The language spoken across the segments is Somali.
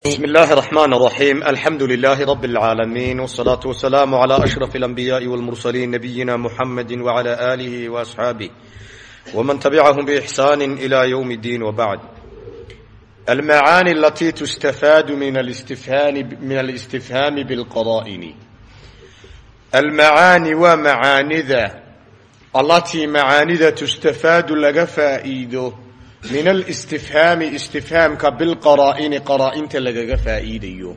بسم الله الرحمن الرحيم الحمد لله رب العالمين والصلاة والسلام على أشرف الأنبياء والمرسلين نبينا محمد وعلى آله وأصحابه ومن تبعهم بإحسان إلى يوم الدين وبعد المعاني التي تستفاد من الاستفهام من الاستفهام بالقرائن المعاني ومعاني ذا التي معاني ذا تستفاد لغا فائده min alistifhaami istifhaamka bilqaraa'ini qaraa-inta lagaga faa'iidayo.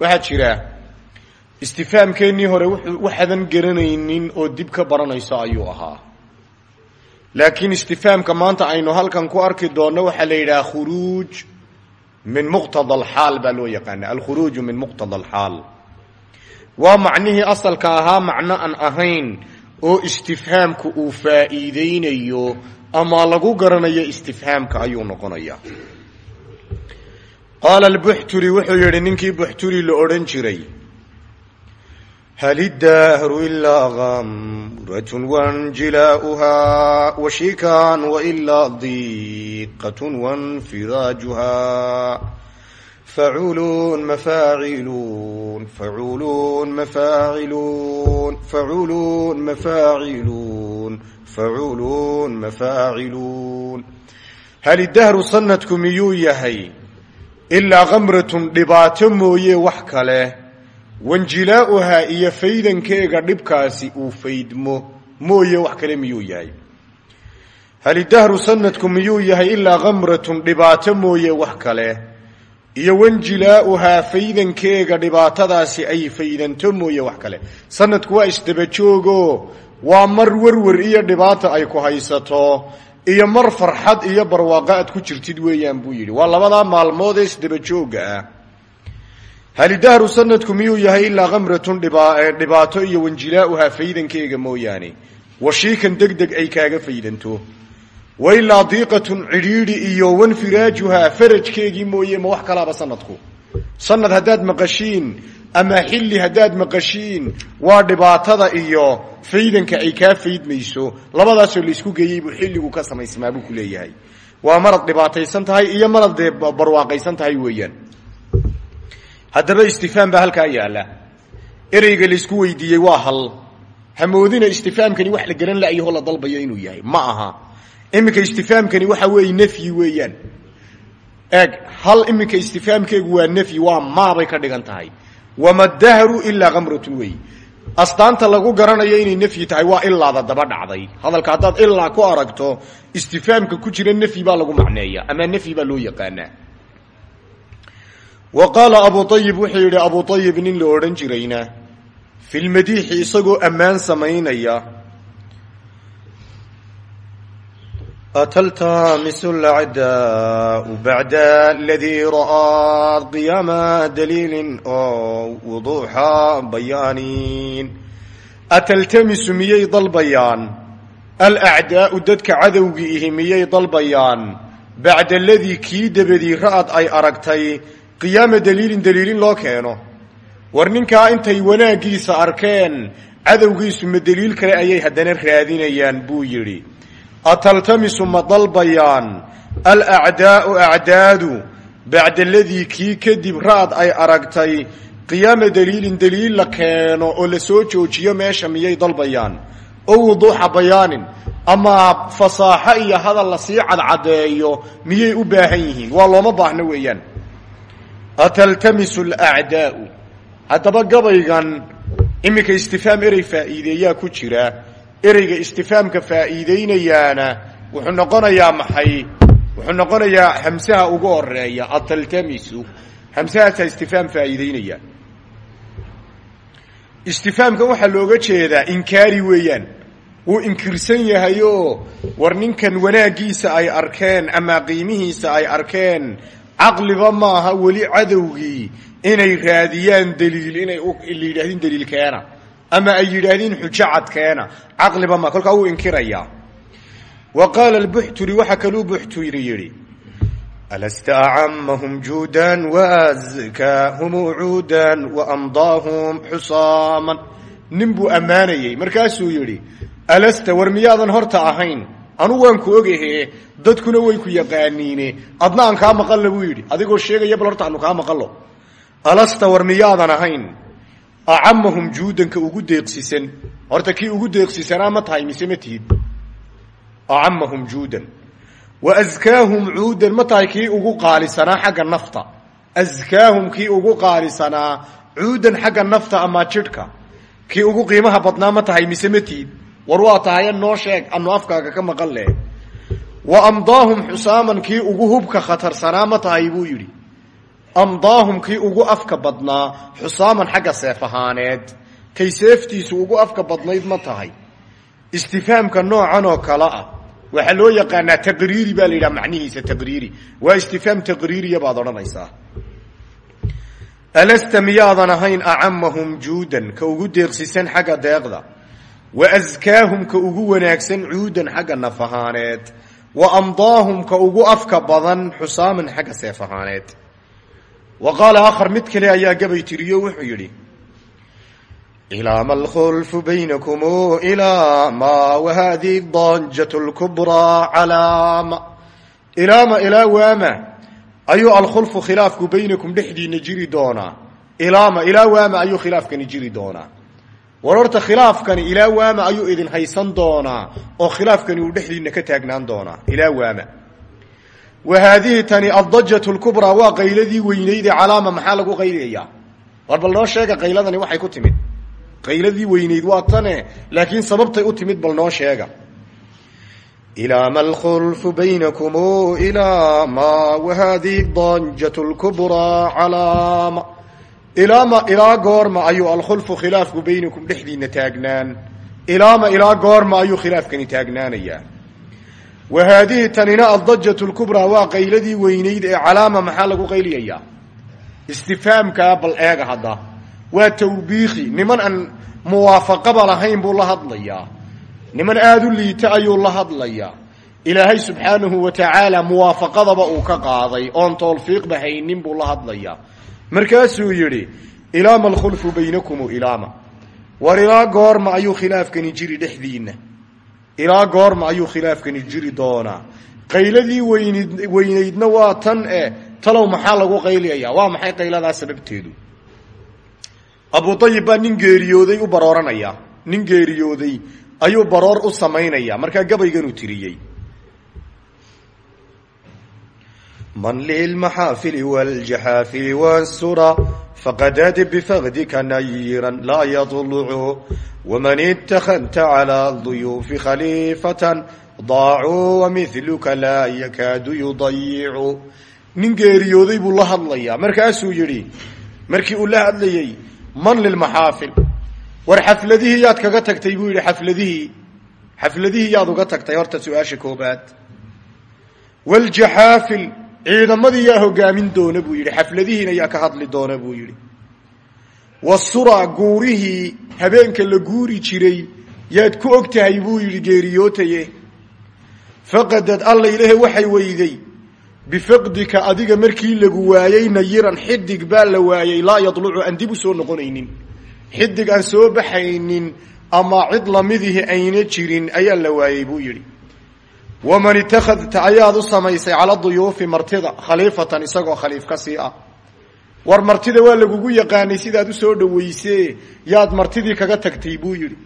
Waxaa jira istifhaamkeennii hore waxaadan garanaynin oo dib ka baranayso ayuu ahaa. Laakiin istifhaamka maanta aynu halkan ku arki doonno waxaa la yidhaha khuruuj min muqtada alxaal baa loo yaqaana alkhuruuju min muqtada alxaal waa macnihii asalka ahaa macno aan ahayn oo istifhaamku uu faa'iideynayo ama lagu garanayo istifhaamka ayuu noqonaya. Qaala albuxturi wuxuu yidhi ninkii buxturi la odhan jiray hal iddahru ilaa kamratun wanjilaa'uhaa washikan wailaa diiqatun wanfiraajuhaa facuulun mafaaciluun facuulun mafaaciluun facuulun mafaaciluun facuulun mafaaciluun hal idahru sanadku miyuu yahay ilaa kamratun dhibaato mooye wax kale wanjilaa'uhaa iyo faydankeega dhibkaasi uu faydmo mooye wax kale miyuu yahay hal idahru sanadku miyuu yahay ilaa kamratun dhibaato mooye wax kale iyo wanjilaa'uhaa faydankeega dhibaatadaasi ay faydanto mooye wax kale sanadku waa isdabajoogo waa mar werwer iyo dhibaata ay ku haysato iyo mar farxad iyo barwaaqo aad ku jirtid weeyaan buu yidhi. Waa labadaa maalmood ee isdabajooga ah halidahru sanadku miyuu yahay ilaa kamratun dhibaato iyo wanjilaa'uhaa faydankeega mooyaane. Washiikan deg deg ay kaaga faydanto. Wailaa diiqatun cidhiidhi iyo wanfiraajuhaa farajkeegii mooye ma wax kalaaba sanadku. Sanad haddaad maqashiin ama xilli haddaad maqashiin waa dhibaatada iyo faydanka ay kaa faydmayso labadaasoo laysku geeyey buu xilligu ka samaysmaa buu ku waa marad dhibaataysan tahay iyo marad dee barwaaqaysan tahay weeyaan. Haddaba istifhaam baa halkaa yaalla. Ereyga laysku weydiiyey waa hal. Hamoodina istifhaamkani wax la garan la'yaho la dalbayo inuu yahay. Ma aha. Iminka istifhaamkani waxa weeye nafyi weeyaan. Eeg hal iminka istifhaamkeegu waa nafyi waa maabay ka dhigan tahay wama dahru ilaa kamratun wey astaanta lagu garanayo inay nafyi tahay waa ilaada daba dhacday hadalka haddaad ilaa ku aragto istifhaamka ku jira nafyi baa lagu macneeya ama nafyi baa loo yaqaanaa wa qaala abu ayib wuxuu yidhi abu ayib nin la odhan jirayna fi lmadiixi isagoo ammaan samaynaya atltamisu lacdaau bacda aladii ra'aa qiyaama daliilin oo wuduuxa bayaanin ataltamisu miyay dalbayaan alacdaau dadka cadowgi ihi miyay dalbayaan bacda aladii kii dabadii ra'ad ay aragtay qiyaama daliilin daliilin loo keeno war ninkaa intay wanaaggiisa arkeen cadowgiisu ma deliil kale ayay haddana raadinayaan buu yidhi ataltamisu ma dalbayaan alacdaau acdaadu bacda aladii kii kadib ra'ad ay aragtay qiyaama daliilin daliil la keeno oo la soo joojiyo meesha miyay dalbayaan oo wuduuxa bayaanin ama fasaaxo iyo hadal la sii cadcadeeyo miyay u baahan yihiin waa looma baahno weeyaan ataltamisu alacdaau haddaba gabaygan iminka istifhaam erey faa'iideeyaa ku jira ereyga istifaamka faa'iideynayaana wuxuu noqonayaa maxay? Wuxuu noqonayaa hamsaha ugu horreeya ataltamisu hamsahaasaa istifaam faa'iideynaya istifaamka waxaa looga jeedaa inkaari weeyaan. Wuu inkirsan yahay oo war ninkan wanaaggiisa ay arkeen ama qiimihiisa ay arkeen caqliba maaha weli cadowgii inay raadiyaan daliil inay la yidhahdin daliil keena ama ay yidhaahdeen xujo cadkeena caqliba ma kolkaa wuu inkirayaa wa qaala albuxturi waxaa kaluu buxturi yidhi alasta acamahum juudan waazkaahum cuudan waamdaahum xusaaman nin buu ammaanayey markaasuu yidhi alasta war miyaadan horta ahayn anu waan ku ogahe dadkuna way ku yaqaaniine adna aan kaa maqalla buu yidhi adigoo sheegaya bal aanu kaa maqallo alasta war miyaadan ahayn acamahum juudanka ugu deeqsisan horta kii ugu deeqsisanaa ma tahay mise ma tihid acamahum juudan wa askaahum cuudan ma tahay kii ugu qaalisanaa xagga nafta askaahum kii ugu qaalisanaa cuudan xagga nafta ama jidhka kii ugu qiimaha badnaa ma tahay mise ma tihid war waa tahay noo sheeg anu afkaaga ka maqan leh wa amdaahum xusaaman kii ugu hubka khatarsanaa ma tahay buu yidhi amdaahum kii ugu afka badnaa xusaaman xagga seef ahaaneed kay seeftiisu ugu afka badnayd ma tahay istifaamka noocan oo kale ah waxaa loo yaqaanaa taqriiri baa la yidhaha macnihiisa taqriiri waa istifaam taqriiriya baad odhanaysaa alasta miyaadan ahayn acamahum juudan ka ugu deeqsisan xagga deeqda wa askaahum ka ugu wanaagsan cuudan xagga naf ahaaneed wa amdaahum ka ugu afka badan xusaaman xagga seef ahaaneed wa qaala akhar mid kale ayaa gabay tiriyo wuxuu yidhi ilaa ma alkhulfu baynakum ilaa ma wahadi danjat lkubraa calaama ilaama ilaa waama ayuu alkhulfu khilaafku baynakum dhexdiina jiri doonaa. Ilaama ilaa waama ayuu khilaafkani jiri doonaa. War horta khilaafkani ilaa waama ayuu idin haysan doonaa oo khilaafkani uu dhexdiina ka taagnaan doonaa. Ilaa waama wa haadihi tani addajat lkubraa waa qayladii weynayde calaama maxaa lagu qaylayaa war bal noo sheega qayladani waxay ku timid qayladii weynayd waa tane laakiin sababtay u timid bal noo sheega ilaa ma alkhulfu baynakum ilaa ma wahadihi danjat lkubraa calaama ilaama ilaa goorma ayuu alkhulfu khilaafku baynakum dhexdiina taagnaan ilaama ilaa goorma ayuu khilaafkani taagnaanayaa wa haadihi tanina addajat lkubraa waa qayladii weynayd ee calaama maxaa lagu qayliyayaa? Istifaamkaa bal eega hadda. Waa tawbiiki niman aan muwaafaqaba lahayn buu la hadlayaa. Niman aada u liita ayuu la hadlayaa. Ilaahay subxaanahu wa tacaala muwaafaqadaba uu ka qaaday. Oon towfiiqba haynin buu la hadlayaa. Markaasuu yidhi ilaama alkhulfu baynakumu ilaama. War ilaa goorma ayuu khilaafkani jiri dhexdiinna ilaa goorma ayuu khilaafkani jiri doonaa. Qayladii weynid weynaydna waa tan e talow maxaa lagu qayliyayaa? Waa maxay qayladaa sababteedu? Abu ayib baa nin geeriyooday u barooranaya. Nin geeriyooday ayuu baroor u samaynaya markaa gabayganuu tiriyey man lilmaxaafili wljaxaafili wansura faqadad bifaqdika nayiran laa yadlucu waman ittakhadta calaa duyuufi khaliifatan daacuu wamiluka laa yakaadu yudayicu nin geeriyooday buu la hadlayaa markaasuu yidhi markii uu la hadlayey man lilmaxaafil war xafladihii yaad kaga tagtay buu yidhi xafladihii xafladihii yaad uga tagtay horta su'aasha koobaad wljaxaafil ciidamadii yaa hogaamin doona buu yidhi xafladihiina yaa ka hadli doona buu yidhi. Wasura guurihii habeenka la guuri jiray yaad ku og tahay buu yidhi geeriyootaye. Faqadad alla ilaahe waxay weyday bifaqdika adiga markii lagu waayey nayiran xidig baa la waayey laa yadlucu aan dib u soo noqonaynin. Xidig aan soo baxaynin ama cid lamidihi ayna jirin ayaa la waayey buu yidhi waman ittakhadta ayaad u samaysay cala duyuufi martida khaliifatan isagoo khaliif ka sii ah. War martida waa lagugu yaqaanay sidaad u soo dhaweysee yaad martidii kaga tagtay buu yidhi.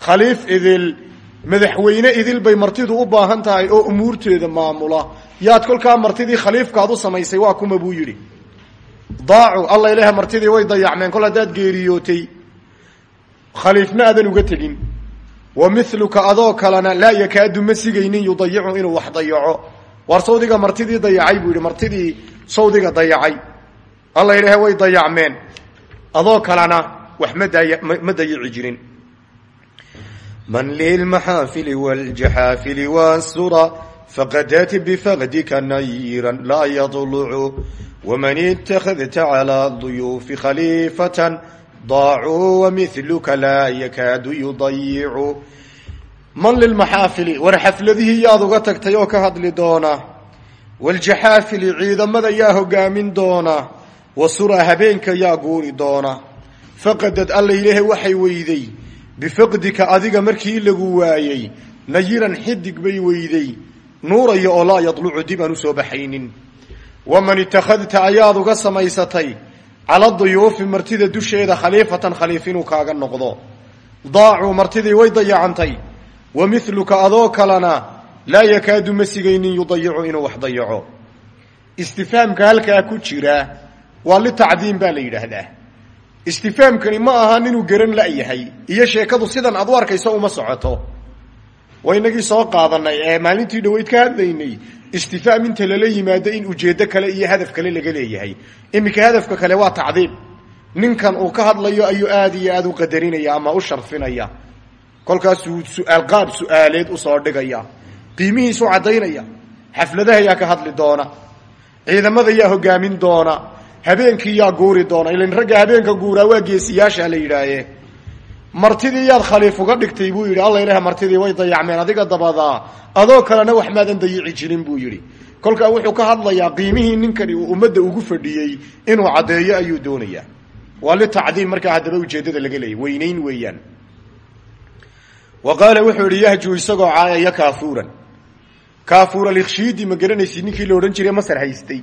Khaliif idil madaxweyne idil bay martidu u baahan tahay oo umuurteeda maamula. Yaad kolkaa martidii khaliifkaad u samaysay waa kuma buu yidhi. Daacu alla ilaah martidii way dayacmeen. Kol haddaad geeriyootay khaliifna aadan uga tegin wa miluka adoo kalena laa yakaadu ma sigaynin yudayicu inuu wax dayaco. War sawdiga martidii dayacay buu yidhi martidii sawdiga dayacay. Alla ilaah way dayacmeen. Adoo kalena wax ma day ma dayici jirin. Man lilmaxaafili wljaxaafili wansura faqadat bifaqdika nayiran laa yadlucu. Waman ittakhadta calaa duyuufi khaliifatan daacuu wamiluka laa yakaadu yudayicu man lilmaxaafili war xafladihii yaad uga tagtay oo ka hadli doona waljaxaafili ciidamada yaa hogaamin doona wasura habeenka yaa guuri doona faqadad alla ilaahe waxay weyday bifaqdika adiga markii lagu waayey nayiran xidig bay weyday nuuraya oo laa yadlucu dib aan u soo baxaynin waman itakhadta ayaad uga samaysatay cala duyuufi martida dusheeda khaliifatan khaliif inuu kaaga noqdo. Daacuu martidii way dayacantay. Wa miluka adoo kalena laa yakaadu ma sigaynin yudayicu inuu wax dayaco. Istifaamka halkaa ku jira waa litacdiim baa la yidhaahdaa. Istifaamkani ma aha ninuu garan la-yahay. Iyo sheekadu sidan aad u uma socoto waa inagii soo qaadanay ee maalintii dhaweyd ka hadlaynay istifaam inta lala yimaado in ujeeddo kale iyo hadaf kale laga leeyahay. Iminka hadafka kale waa tacdiim ninkan uu ka hadlayo ayuu aad iyo aad u qadarinaya ama u sharfinaya. Kolkaasuu suaal qaab su'aaleed u soo dhigaya. Qiimihiisu caddaynaya. Xafladaha yaa ka hadli doona. Ciidamada yaa hogaamin doona. Habeenkii yaa guuri doona. Ilan ragga habeenka guuraa waa geesiyaasha la yidhaahe martidii yaad khaliif uga dhigtay buu yidhi alla ilaah martidii way dayacmeen adiga dabadaa adoo kalena wax maadan dayici jirin buu yidhi. Kolkaa wuxuu ka hadlayaa qiimihii ninkani uu ummadda ugu fadhiyey inuu caddeeyo ayuu doonayaa. Waa litacdiim markaa haddaba ujeeddada laga leeyay weynayn weeyaan. Wa qaala wuxuu yihi yahju isagoo caayaya kaafuuran. Kaafuura likshiidi ma garanaysid ninkii la odhan jiray masar haystay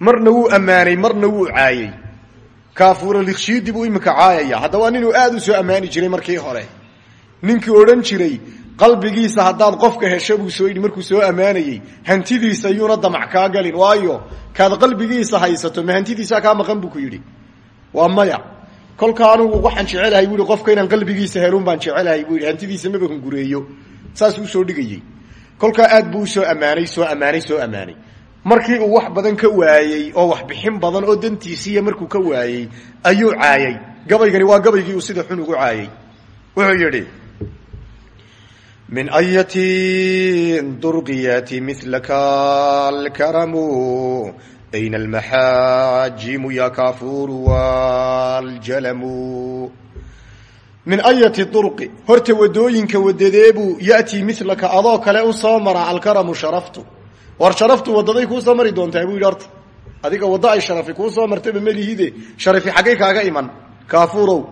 marna wuu ammaanay marna wuu caayey kaafuura likshiidi buu iminka caayaya. Haddaba ninuu aada u soo ammaani jiray markii hore. Ninkii odhan jiray qalbigiisa haddaad qofka hesho buu soo yidhi markuu soo ammaanayey hantidiisa yuuna damac kaa galin. Waayo kaad qalbigiisa haysato ma hantidiisaa kaa maqan? buu ku yidhi. Waa maya. Kolka anugu waxaan jecelahay buu ihi qofka inaan qalbigiisa helun baan jecelahay buu hantidiisa maba hungureeyo saas uu soo dhigayey kolkaa aad buu u soo ammaanay soo ammaanay soo ammaanay markii uu wax badan ka waayey oo wax bixin badan oo dantiisiiya markuu ka waayey ayuu caayay gabaygani waa gabaygii uu sida xun ugu caayay wuxuu yidhi min ayatin durqiyati milaka alkaramu ayna almaxaajimu ya kafuru waljalamu. Min ayati durqi horta waddooyinka wadadeebuu ya'tii milaka adoo kale u soo maraa alkaramu sharaftu war sharaftu wadaday kuu soo mari doontaa buu yidhi adiga waddo ay sharafi kuu soo martaba melihide sharafi xaggay kaaga iman kaafuurow.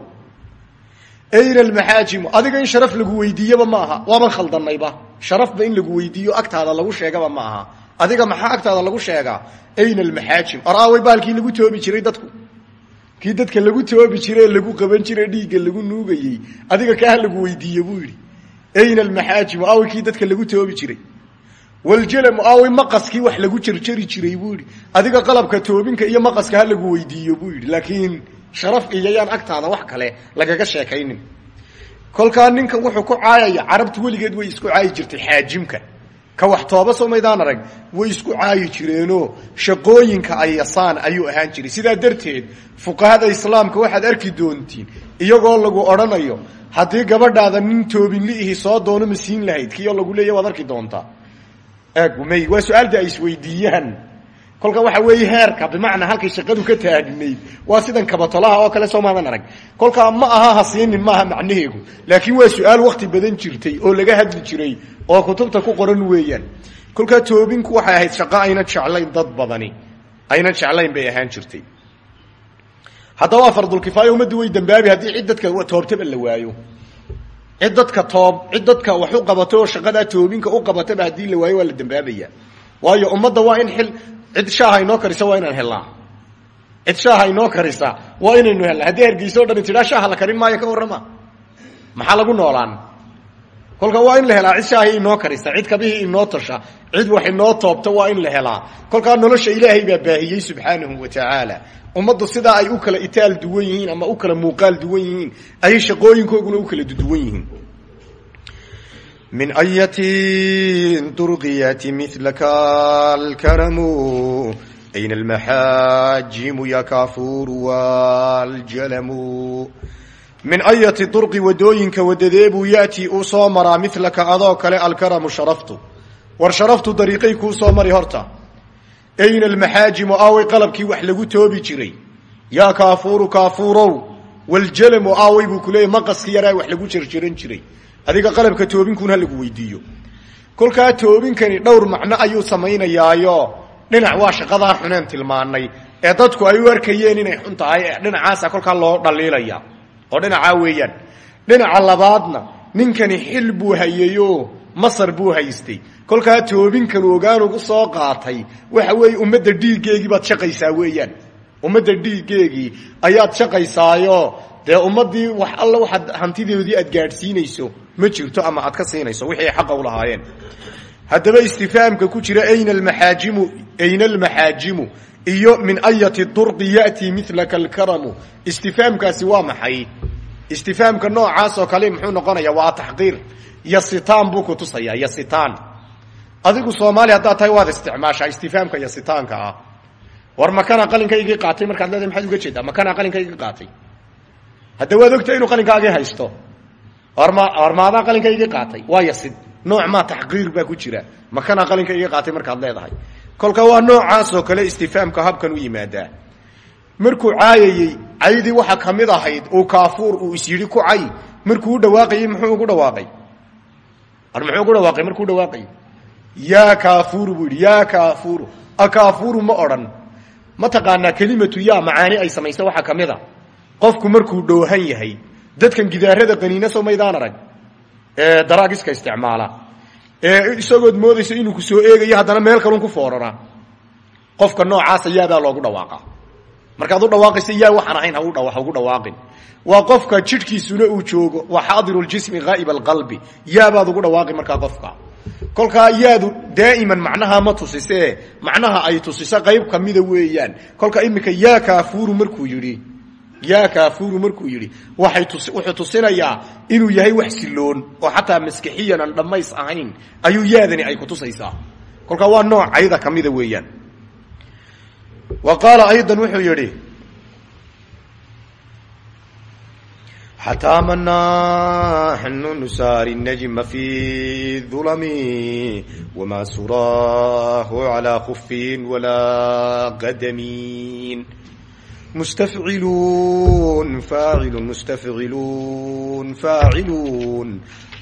Ayna almaxaajimu adiga in sharaf lagu weydiiyaba ma aha waaban khaldanayba sharafba in lagu weydiiyo agtaada lagu sheegaba ma adiga maxaa agtaada lagu sheegaa? Ayna almaxaajim araaway baalkii lagu toobi jiray dadku. Kii dadka lagu toobi jire lagu qaban jire dhiigga lagu nuugayey adiga kaa lagu weydiiye buu yidhi. Ayna almaxaajimu aaway kii dadka lagu toobi jiray waljalamu aaway maqaskii wax lagu jarjari jiray buu adiga qalabka toobinka iyo maqaska ha lagu weydiiyo buu laakiin sharaf iyo yaan wax kale lagaga sheekaynin. Kolkaa ninkan wuxuu ku caayaya carabtu weligeed way isku caayi jirtay xaajimka. Ka wax tooba soo maydaan arag way isku caayi jireenoo shaqooyinka ay yasaan ayuu ahaan jiray. Sidaa darteed fuqahada islaamka waxaad arki doontiin iyagoo lagu odhanayo haddii gabadhaada nin toobinliihi soo doono ma siin lahayd kioo lagu leeya waad arki doontaa may waa su'aalda ay isweydiiyaan kolka waxa weeye heerka bimacnaa halkay shaqadu ka taagnayd waa sidan kabatolaha oo kale soo arag. Kolkaa ma aha hasiinin maaha macnaheegu. Laakiin waa su'aal wakti badan jirtay oo laga hadli jiray oo kutubta ku qoran weeyaan. Kolkaa toobinku waxay ahayd shaqo ayna jeclayn dad badani. Ayna jeclayn bay ahaan jirtay. Haddaba waa fardulkifaaya ummaddu way dambaabi haddii cid dadka toobtaba la waayo cid dadka toob cid dadka wax u qabato oo shaqadaa toobinka u qabataba haddii la waayo waa la dambaabaya. Waayo ummadda waa in xil cid shaaha inoo waa inaan helnaa cid shaaha inoo waa inaynu helnaa haddii hargeysa o dhan tidhaa shaaha la karin maayo ka warrama. Maxaa lagu noolaan? Kolka waa in la helaa cid shaahii inoo karisa cid kabihii inoo tasha cid wax inoo toobta waa in la helaa. Kolkaa nolosha ilaahay baa baahiyey subxaanahu wa tacaala ummaddu sidaa ay u kala itaal duwan yihiin ama u kala muuqaal duwan yihiin ayay shaqooyinkooguna u kala duwan yihiin. Min ayatin durqiyati milaka alkaramu ayna almaxaajimu ya kafuru waljalamu. Min ayati durqi waddooyinka wadadeebuu ya'tii uu soo maraa milaka adoo kale alkaramu sharaftu. War sharaftu dariiqay kuu soo mari horta ayna almaxaajimu aaway qalabkii wax lagu toobi jiray yaa kaafuuru kaafuurow waljalamu aaway buu ku leeyay maqaski yaraa wax lagu jarjaran jiray adiga qalabka toobinkuna ha lagu weydiiyo kolkaa toobinkani dhowr macno ayuu samaynayaayo dhinac waa shaqadaa xuneen tilmaanay ee dadku ay u arkayeen inay xun tahay ee dhinacaasa kolkaa loo dhaliilaya oo dhinacaa weeyaan dhinaca labaadna ninkani xil buu hayayoo masar buu haystay. Kolkaa toobinkan ogaanugu soo qaatay. Waxa weeye ummadda dhiiggeegii baad shaqaysaa weeyaan. Ummadda dhiiggeegii ayaad shaqaysaayo. Dee ummaddii wax alla waxaad hantidoodii aad gaadhsiinayso ma jirto ama aad ka siinayso wixii ay u lahaayeen. Haddaba istifaamka ku jira ayna almaxaajimu ayna almaxaajimu iyo min ayati durqi ya'tii milaka alkaramu. Istifaamkaasi waa maxay? Istifaamka noocaas oo kale muxuu noqonaya waa taxqiir yasitaan buu ku tusayaa yasitaan. Adigu soomaali haddaad tahay waad isticmaashaa istifaamka yasitaanka ah. War makanaa qalinkaygii qaatay? Markaad leedahay maxaad uga jeedaa makanaa qalinkaygii qaatay? Hadda waad ogtahay inuu qalinkaagii haysto. Orma ormaadaa qalinkaygii qaatay? Waa yasid. Nooc maa taxqiir baa ku jira. Makanaa qalinkaygii qaatay markaad leedahay? Kolka waa noocaasoo kale istifaamka habkan u yimaadaa. Markuu caayayey caydii waxa ka mid ahayd uu kaafuur uu is ku cay markuu u muxuu ugu dhawaaqay ar muxuu ugu dhawaaqay markuu dhawaaqayy yaa kaafuuru buu yidhi yaa kaafuuru akaafuuru ma odhan. Ma taqaanaa kelimatu yaa macaani ay samayso waxaa ka mid a qofku markuu dhoohan yahay dadkan gidaarada qaniina soo maydaan arag. Ee daraagiska isticmaala. Ee isagood moodayso inuu ku soo eegayo haddana meel kalun ku foorara. Qofka noocaasa yaabaa loogu dhawaaqa markaad u dhawaaqaysa yaa waxaan ahayn ha ugu dhawaaqin. Waa qofka jidhkiisuna uu joogo waa xaadiru ljismi haa'ib alqalbi yaabaad ugu dhawaaqi markaa qofka. Kolkaa yaadu daa'iman macnaha ma tusise macnaha ay tusiso qayb kamida weeyaan. Kolka iminka yaa kaafuuru markuu yidhi yaa kaafuuru markuu yidhi waxay tus wuxuu tusinayaa inuu yahay wax siloon oo xataa maskixiyan aan dhammays ahayn. Ayuu yaadani ay kutusaysaa kolkaa waa nooc cayda kamida weeyaan wa qaala aydan wuxuu yidhi xataa manaxnu nusaari najma fi dulami wama suraahu calaa khufin walaa qadamin mustafciluun faacilun mustafciluun faacilun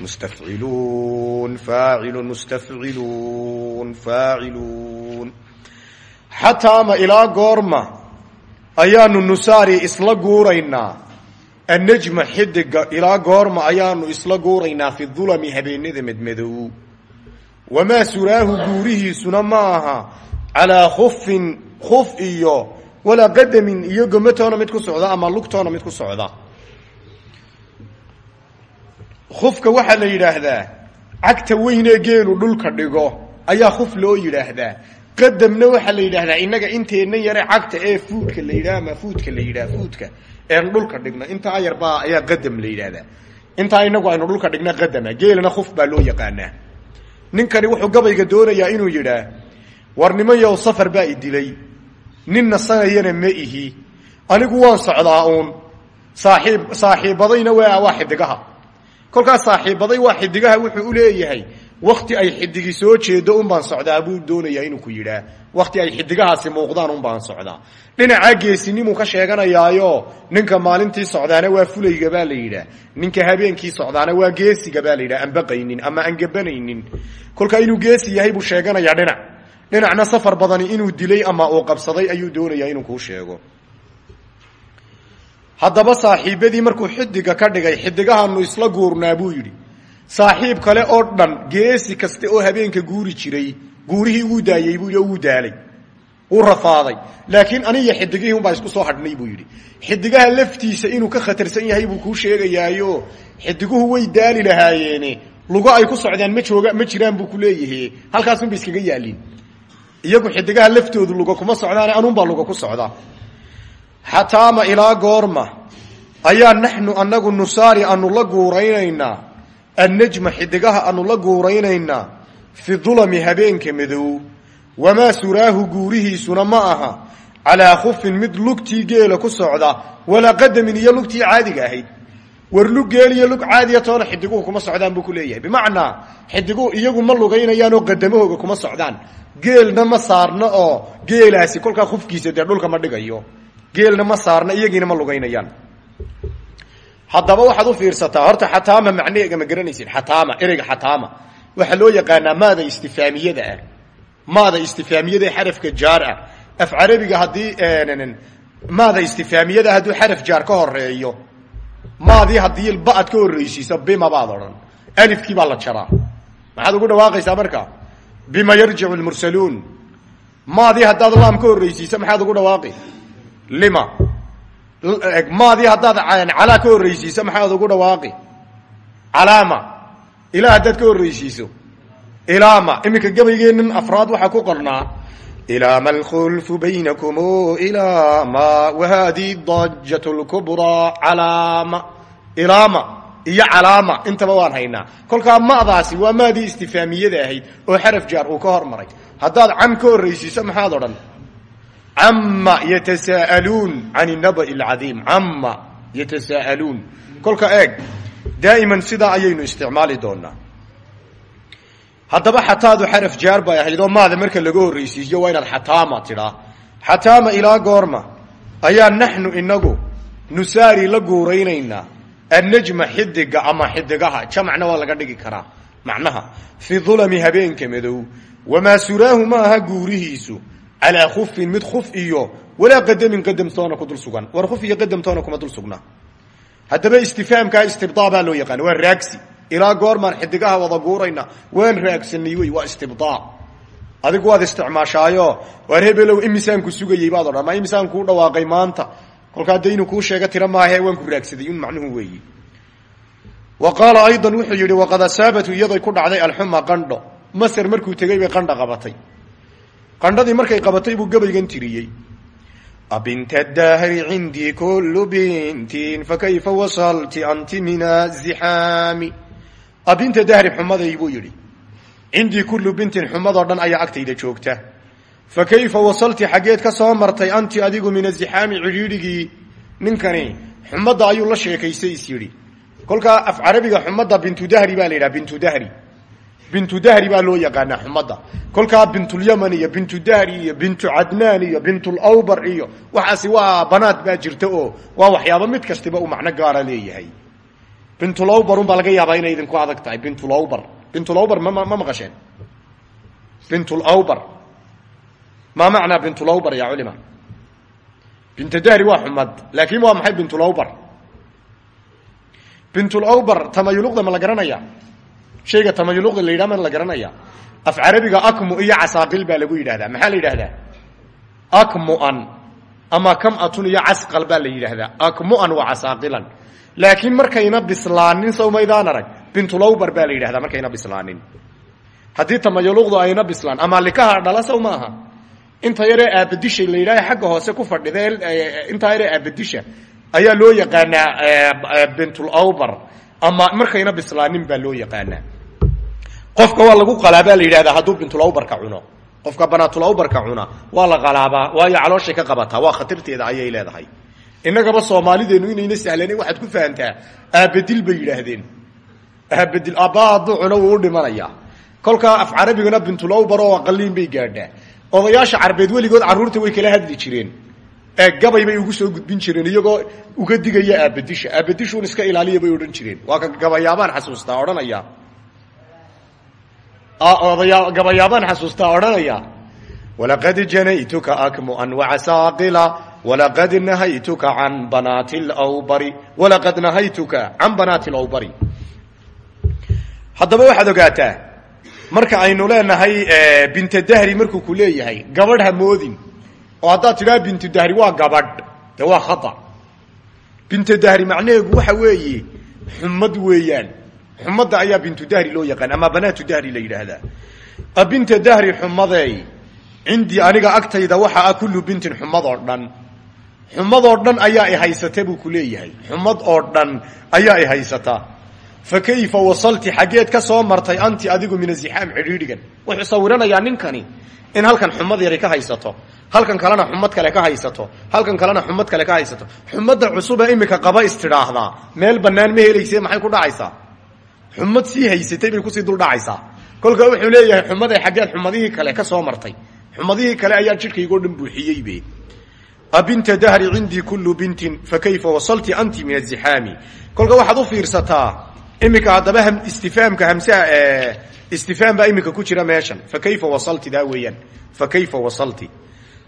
mustafciluun faacilun mustafciluun faaciluun xataa ma ilaa goorma ayaanu nusaari isla guuraynaa. Annajma xidiga ilaa goorma ayaanu isla guuraynaa fi dulami habeenada medmadow wamaa suraahu guurihiisuna ma aha calaa khufin khuf iyo walaa qadamin iyo gomatoona mid ku socda ama lugtoona mid ku socda. Khufka waxaa la yidhaahdaa cagta weynee geelu dhulka dhigo ayaa khuf loo yidhaahdaa qadamna waxaa la yidhaahdaa innaga inteenna yare cagta ee fuudka la yidhaha ama fuudka la yidhaha fuudka een dhulka dhigno intaa yar baa ayaa qadam la yidhaahdaa intaa inagu aynu dhulka dhigna qadama geelana khuf baa loo yaqaanaa. Ninkani wuxuu gabayga doonayaa inuu yidhaah war nimanyow safar baa i dilay. Nin nasanayana ma ihi. Anigu waan socdaa uun. Saaxiib saaxiibadayna waa waa xidigaha. Kolkaas saaxiibaday waa xidigaha wuxuu u leeyahay wakti ay xidigi soo jeedo un baan socdaa buu doonayaa inuu ku yidhaah wakti ay xidigahaasi muuqdaan un baan socdaa. Dhinacaa geesinimuu ka sheeganayaayo ninka maalintii socdaana waa fulayga baa la yidhaah ninka habeenkii socdaana waa geesiga baa la yidhah aan baqaynin ama aan gabanaynin kolkaa inuu geesi yahay buu sheeganayaa dhinac. Dhinacna safar badani inuu dilay ama uu qabsaday ayuu doonayaa inuu kuu sheego. Haddaba saaxiibadii markuu xidiga ka dhigay xidigahaanu isla guurnaa buu yidhi saaxiib kale oo dhan geesi kaste oo habeenka guuri jiray guurihii wuu daayey buu yidhi daalay wuu rafaaday. Laakiin aniyo xidigihii unbaa isku soo hadhnay buu yidhi. Xidigaha laftiisa inuu ka khatarsan yahay buu kuu sheegayaayo xidiguhu way daali lahaayeene lugo ay ku socdaan ma jooga ma jiraan buu ku leeyahe halkaasunba iskaga yaaliin iyagu xidigaha laftoodu luga kuma socdaane anuunbaa luga ku socda. Xataama ilaa goorma ayaa naxnu anagu nusaari anu la guuraynaynaa annajma xidigaha anu la guuraynaynaa fi dulami habeenka madow wamaa suraahu guurihiisuna ma aha calaa khufin mid lugtii geela ku socda walaa qadamin iyo lugtii caadiga ahayd. War lug geel iyo lug caadiya toona xidiguhu kuma socdaan buu ku leeyahay. Bimacnaa xidiguhu iyagu ma lugaynayaanoo qadamahooga kuma socdaan. Geelna ma saarno oo geelaasi kolkaa khufkiisa dee dhulka ma dhigayo. Geelna ma saarna iyagiina ma lugaynayaan haddaba waxaad u fiirsataa horta xataama macnaheega ma garanaysid xataama ereyga xataama. Waxaa loo yaqaanaa maada istifaamiyada ah. Maada istifaamiyada ee jaar ah. Af carabiga haddii maada istifaamiyada hadduu xaraf jaar ka horeeyo maadii haddii ba'ad ka horreysiiso bima baad odhan. Alifkii baa la jaraa. Maxaad ugu dhawaaqaysaa marka? Bima yarjicu lmursaluun maadii haddaad laam ka horreysiiso maxaad ugu dhawaaqi lima maadii haddaad calaa ka horreysiiso maxaad ugu dhawaaqi? Calaama. Ilaa haddaad ka horreysiiso ilaama. Iminka gabaygeennan afraad waxaa ku qornaa. Ilaama alkhulfu baynakum ilaama wahadi dajat lkubraa calaama. Ilaama iyo calaama intaba waan haynaa. Kolkaa ma'daasi waa maadii istifaamiyada ahayd oo xaraf jaar uu ka hormaray haddaad cam ka horreysiiso maxaad odhan cama yatasaa'aluun can naba'i alcadiim cama yatasaa'aluun kolka eeg daa'iman sidaa ayaynu isticmaali doonaa. haddaba xataadu xaraf jaar bay ahayd oo maada marka laga horreysiiyo waa inaad xataama tidhaa xataama ilaa goorma. ayaa naxnu inagu nusaari la guuraynaynaa annajma xidiga ama xidigaha. jamacna waa laga dhigi karaa. macnaha fii dulami habeenka madow. wamaa suraahu ma aha calaa khufin mid khuf iyo walaa qadamin qadamtoona ku dul sugan. War khuf iyo qadamtoona kuma dul sugnaa haddaba istifaamkaa istibdaa baa loo yaqaana waa raagsi. Ilaa goormaan xidigaha wada guurayna waan raagsanay wey waa istibdaa. Adigu waad isticmaashaayo waar hebelow imisaan ku sugayey baad odhan ma imisaan kuu dhawaaqay maanta. Kolkaa de inuu kuu sheego tira maahe waan ku raagsaday un macnuhu weeyi. Wa qaala aydan wuxuu yidhi waqad asaabatu iyaday ku dhacday alxuma qandho. Masar markuu tegey bay qandha qandhadii markay qabatay buu gabaygan tiriyey abinta daahri cindii kullu bintin fakayfa wasalti anti min azixaami abinta dahri xumaday buu yidhi cindii kullu bintin xumadoo dhan ayaa agtayda joogta fa kayfa wasalti xaggeed ka soo martay anti adigu min azixaami cidhiidhigii ninkani xumadda ayuu la sheekaystay is yidhi kolkaa af carabiga xumadda bintu dahri baa la yidhaha bintu dahri bintu dahri baa loo yaqaanaa xumadda kolkaa bintulyaman iyo bintu dahri iyo bintu cadnaan iyo bintulawbar iyo waxaasi waa banaad baa jirta oo waa waxyaaba mid kastiba uu macno gaara leeyahay. Bintulawbar unbaa laga yaabaa inay idinku adag tahay bintulawbar bintulawbar ma ma maqasheen? Bintulawbar maa macnaa bintulawbar ya culima? Bintu dahri waa xumad laakiin waa maxay bintulawbar bintulawbar tamayuluqda ma la garanaya shayga tamayuluqda la yidhaha ma la garanaya. Af carabiga akmu iyo casaaqil baa lagu yidhahdaa. Maxaa la yidhahdaa? Akmuan. Ama kamatun iyo casqal baa la yidhaahdaa akmuan wa casaaqilan laakiin markayna bislaanin sawmaydaan arag. Bintulawbar baa la yidhahdaa markayna bislaanin. Haddii tamayuluqdu ayna bislaan ama likaha dhala saw inta yaree aabadishay la yidhaha xagga hoose ku fadhida intaa yaree aabadisha ayaa loo yaqaanaa bintulawbar ama markayna bislaanin baa loo yaqaanaa qofka waa lagu qalaabaa la yidhahdaa hadduu bintulawbarka cuno. Qofka banaatulawbarka cuna waa la qalaabaa waayo calooshay ka qabataa waa khatarteeda ayay leedahay. Innagaba soomaalideenu inayna sahlanin waxaad ku fahantaa aabadil bay yidhaahdeen. Aabadil aabba hadduu cuno wuu u dhimanayaa kolkaa af carabigana bintulawbar oo aqaliin bay gaadhaa. Odayaasha carbeed weligood carruurta way kala hadli jireen. Gabay bay ugu soo gudbin jireen iyagoo uga digaya aabadisha aabadishuun iska ilaaliya bay odhan jireen. Waa ka gabayaabaan xasuustaa odhanaya odaya gabayaabaan xasuustaa odhanaya walaqad janaytuka akmuan wacasaaqila walaqad nahaytuka can banaati lwbari walaqad nahaytuka can banaati lawbari haddaba waxaad ogaataa marka aynu leenahay binta dahri markuu ku leeyahay gabadh ha moodin oo haddaad tidhaha bintu dahri waa gabadh de waa khata binta dahri macnaheedu waxa weeye xumad weeyaan xumadda ayaa bintu dahri loo yaqaan ama banaatu dahri la yidhaahdaa. Abinta dahri xumadeey cindii aniga agtayda waxa ah kullu bintin xumad oo dhan. Xumad oo dhan ayaa i haysata buu ku leeyahay. Xumad oo dhan ayaa i haysataa fa kayfa wasalti xaggeed ka soo martay anti adigu min azixaam cidhiidhigan. Wuxuu sawiranayaa ninkani in halkan xumad yari ka haysato halkan kalena xumad kale ka haysato halkan kalena xumad kale ka haysato. Xumadda cusuba imika qaba istidhaahdaa meel bannaan ma helayse maxay ku dhacaysaa xumad sii haysatay bay ku sii duldhacaysaa. Kolka wuxuu leeyahay xumaday xaggeed xumadihii kale ka soo martay. Xumadihii kale ayaa jidhkaygoo dhan buuxiyeybe abinta dahri cindii kullu bintin fa kayfa wasalti anti min azixaami kolka waxaad u fiirsataa iminka haddaba istifaamka hamsaha istifaam baa iminka ku jira meeshan. Fa kayfa wasalti daa weeyaan. Fa kayfa wasalti.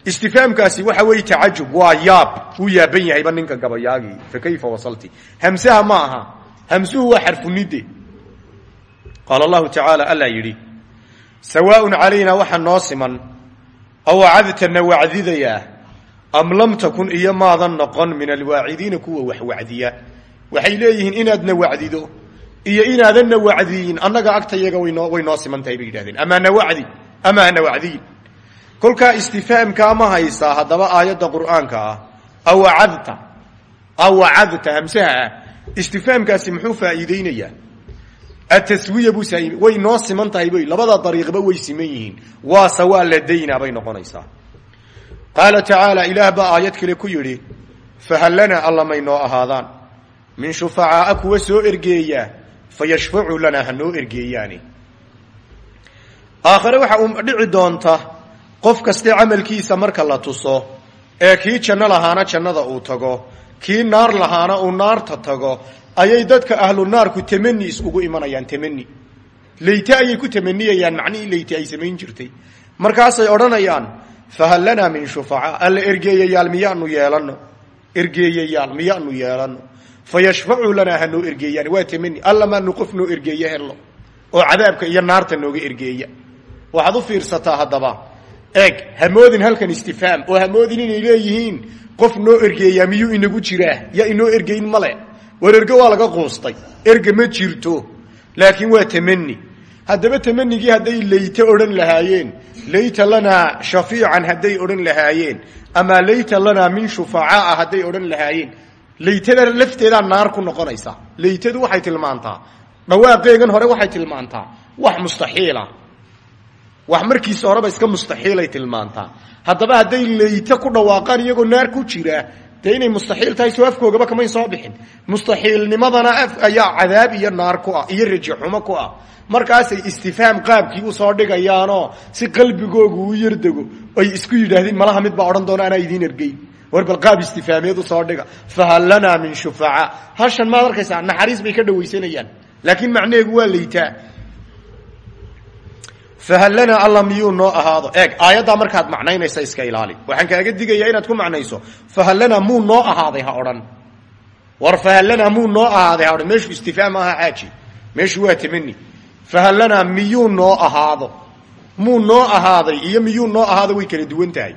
Istifaamkaasi waxa weeye tacajub waa yaab. Wuu yaaban yahayba ninka gabayaagii. Fa kayfa wasalti. Hamsaha ma aha. Hamsuhu waa xarfunide qaala allahu tacaala allaa yidhi sawaaun calaynaa waxa noo siman awacadtana wacdidayaa am lam takun iyo maadan noqon min alwaacidiina kuwa wax wacdiya. Waxay leeyihiin inaadna wacdido iyo inaadanna wacdiyin annaga agtayaga waynoo way noo siman tahay bay yidhahdeen amaana wacdi ama hana wacdiyin. Kolkaa istifaamkaa ma haysaa haddaba aayadda qur'aanka ah awacadta awacadta hamsaha ah istifaamkaasi muxuu faa'iideynayaa ataswiya buu saa way noo siman tahay bay labada dariiqba way siman yihiin. Waa sawaa ladayna bay noqonaysaa. Qaala tacaala ilaah baa aayad kale ku yidhi fahal lanaa alla may noo ahaadaan? Min shufacaa'a kuwa soo ergeeyaa fayashfacuu lanaa ha noo ergeeyaani. Aakhare waxa uu dhici doonta qof kaste camalkiisa marka la tuso ee kii janno lahaana jannada uu tago kii naar lahaana uu naarta tago ayay dadka ahlu naarku tamani iskugu imanayaan tamani leyte ayay ku tamaniyayaan macnihii leyte ay samayn jirtay. Markaasay odhanayaan fahal lanaa min shufacaa alla ergeeyayaal miyaanu yeelano ergeeyayaal miyaanu yeelano fayashfacuu lanaa ha noo ergeeyaan? Waa tamani alla maanu qof noo ergeeye hello oo cadaabka iyo naarta nooga ergeeya. Waxaad u fiirsataa haddaba. Eeg hamoodin halkan istifaam oo hamoodin inay leeyihiin qof noo ergeeyaa miyuu inagu jiraa? Yaa inoo ergeyn male war erge waa laga quustay. Erge ma jirto. Laakiin waa tamani haddaba tamanigii hadday layte odhan lahaayeen layta lanaa shafiican hadday odhan lahaayeen ama layta lanaa min shufacaa hadday odhan lahaayeen laytada lafteedaa naar ku noqonaysa. Laytadu waxay tilmaantaa. Dhawaaqeegan hore waxay tilmaantaa. Wax mustaxiila wax markiisa horeba iska mustaxiilay tilmaantaa. Haddaba hadday layte ku dhawaaqaan iyagoo naar ku jira dee inay mustaxiil tahay soo afkoogaba kamay soo bixin. Mustaxiilnimadana af ayaa cadaab iyo naar ku ah iyo raji xumo ku ah. Markaasay istifaam qaabkii u soo dhigayaanoo si qalbigoogu u yardego ay isku yidhaahdeen malaha mid baa odhan doona anaa idiin ergeyn war bal qaab istifaameed u soo dhiga. Fahal lanaa min shufacaa hashan maad arkaysaa naxariis bay ka dhawaysanayaan laakiin macnaheegu waa laytaa fahal lanaa alla miyuu noo ahaado eeg aayaddaa markaad macnaynaysa iska ilaali waxaan kaaga digayaa inaad ku macnayso fahal lanaa muu noo ahaaday ha odhan war fahal lanaa muu noo ahaaday ha odhan meeshu istifaam aha xaaji meeshu waa tamani fahal lanaa miyuu noo ahaado muu noo ahaaday iyo miyuu noo ahaado way kala duwan tahay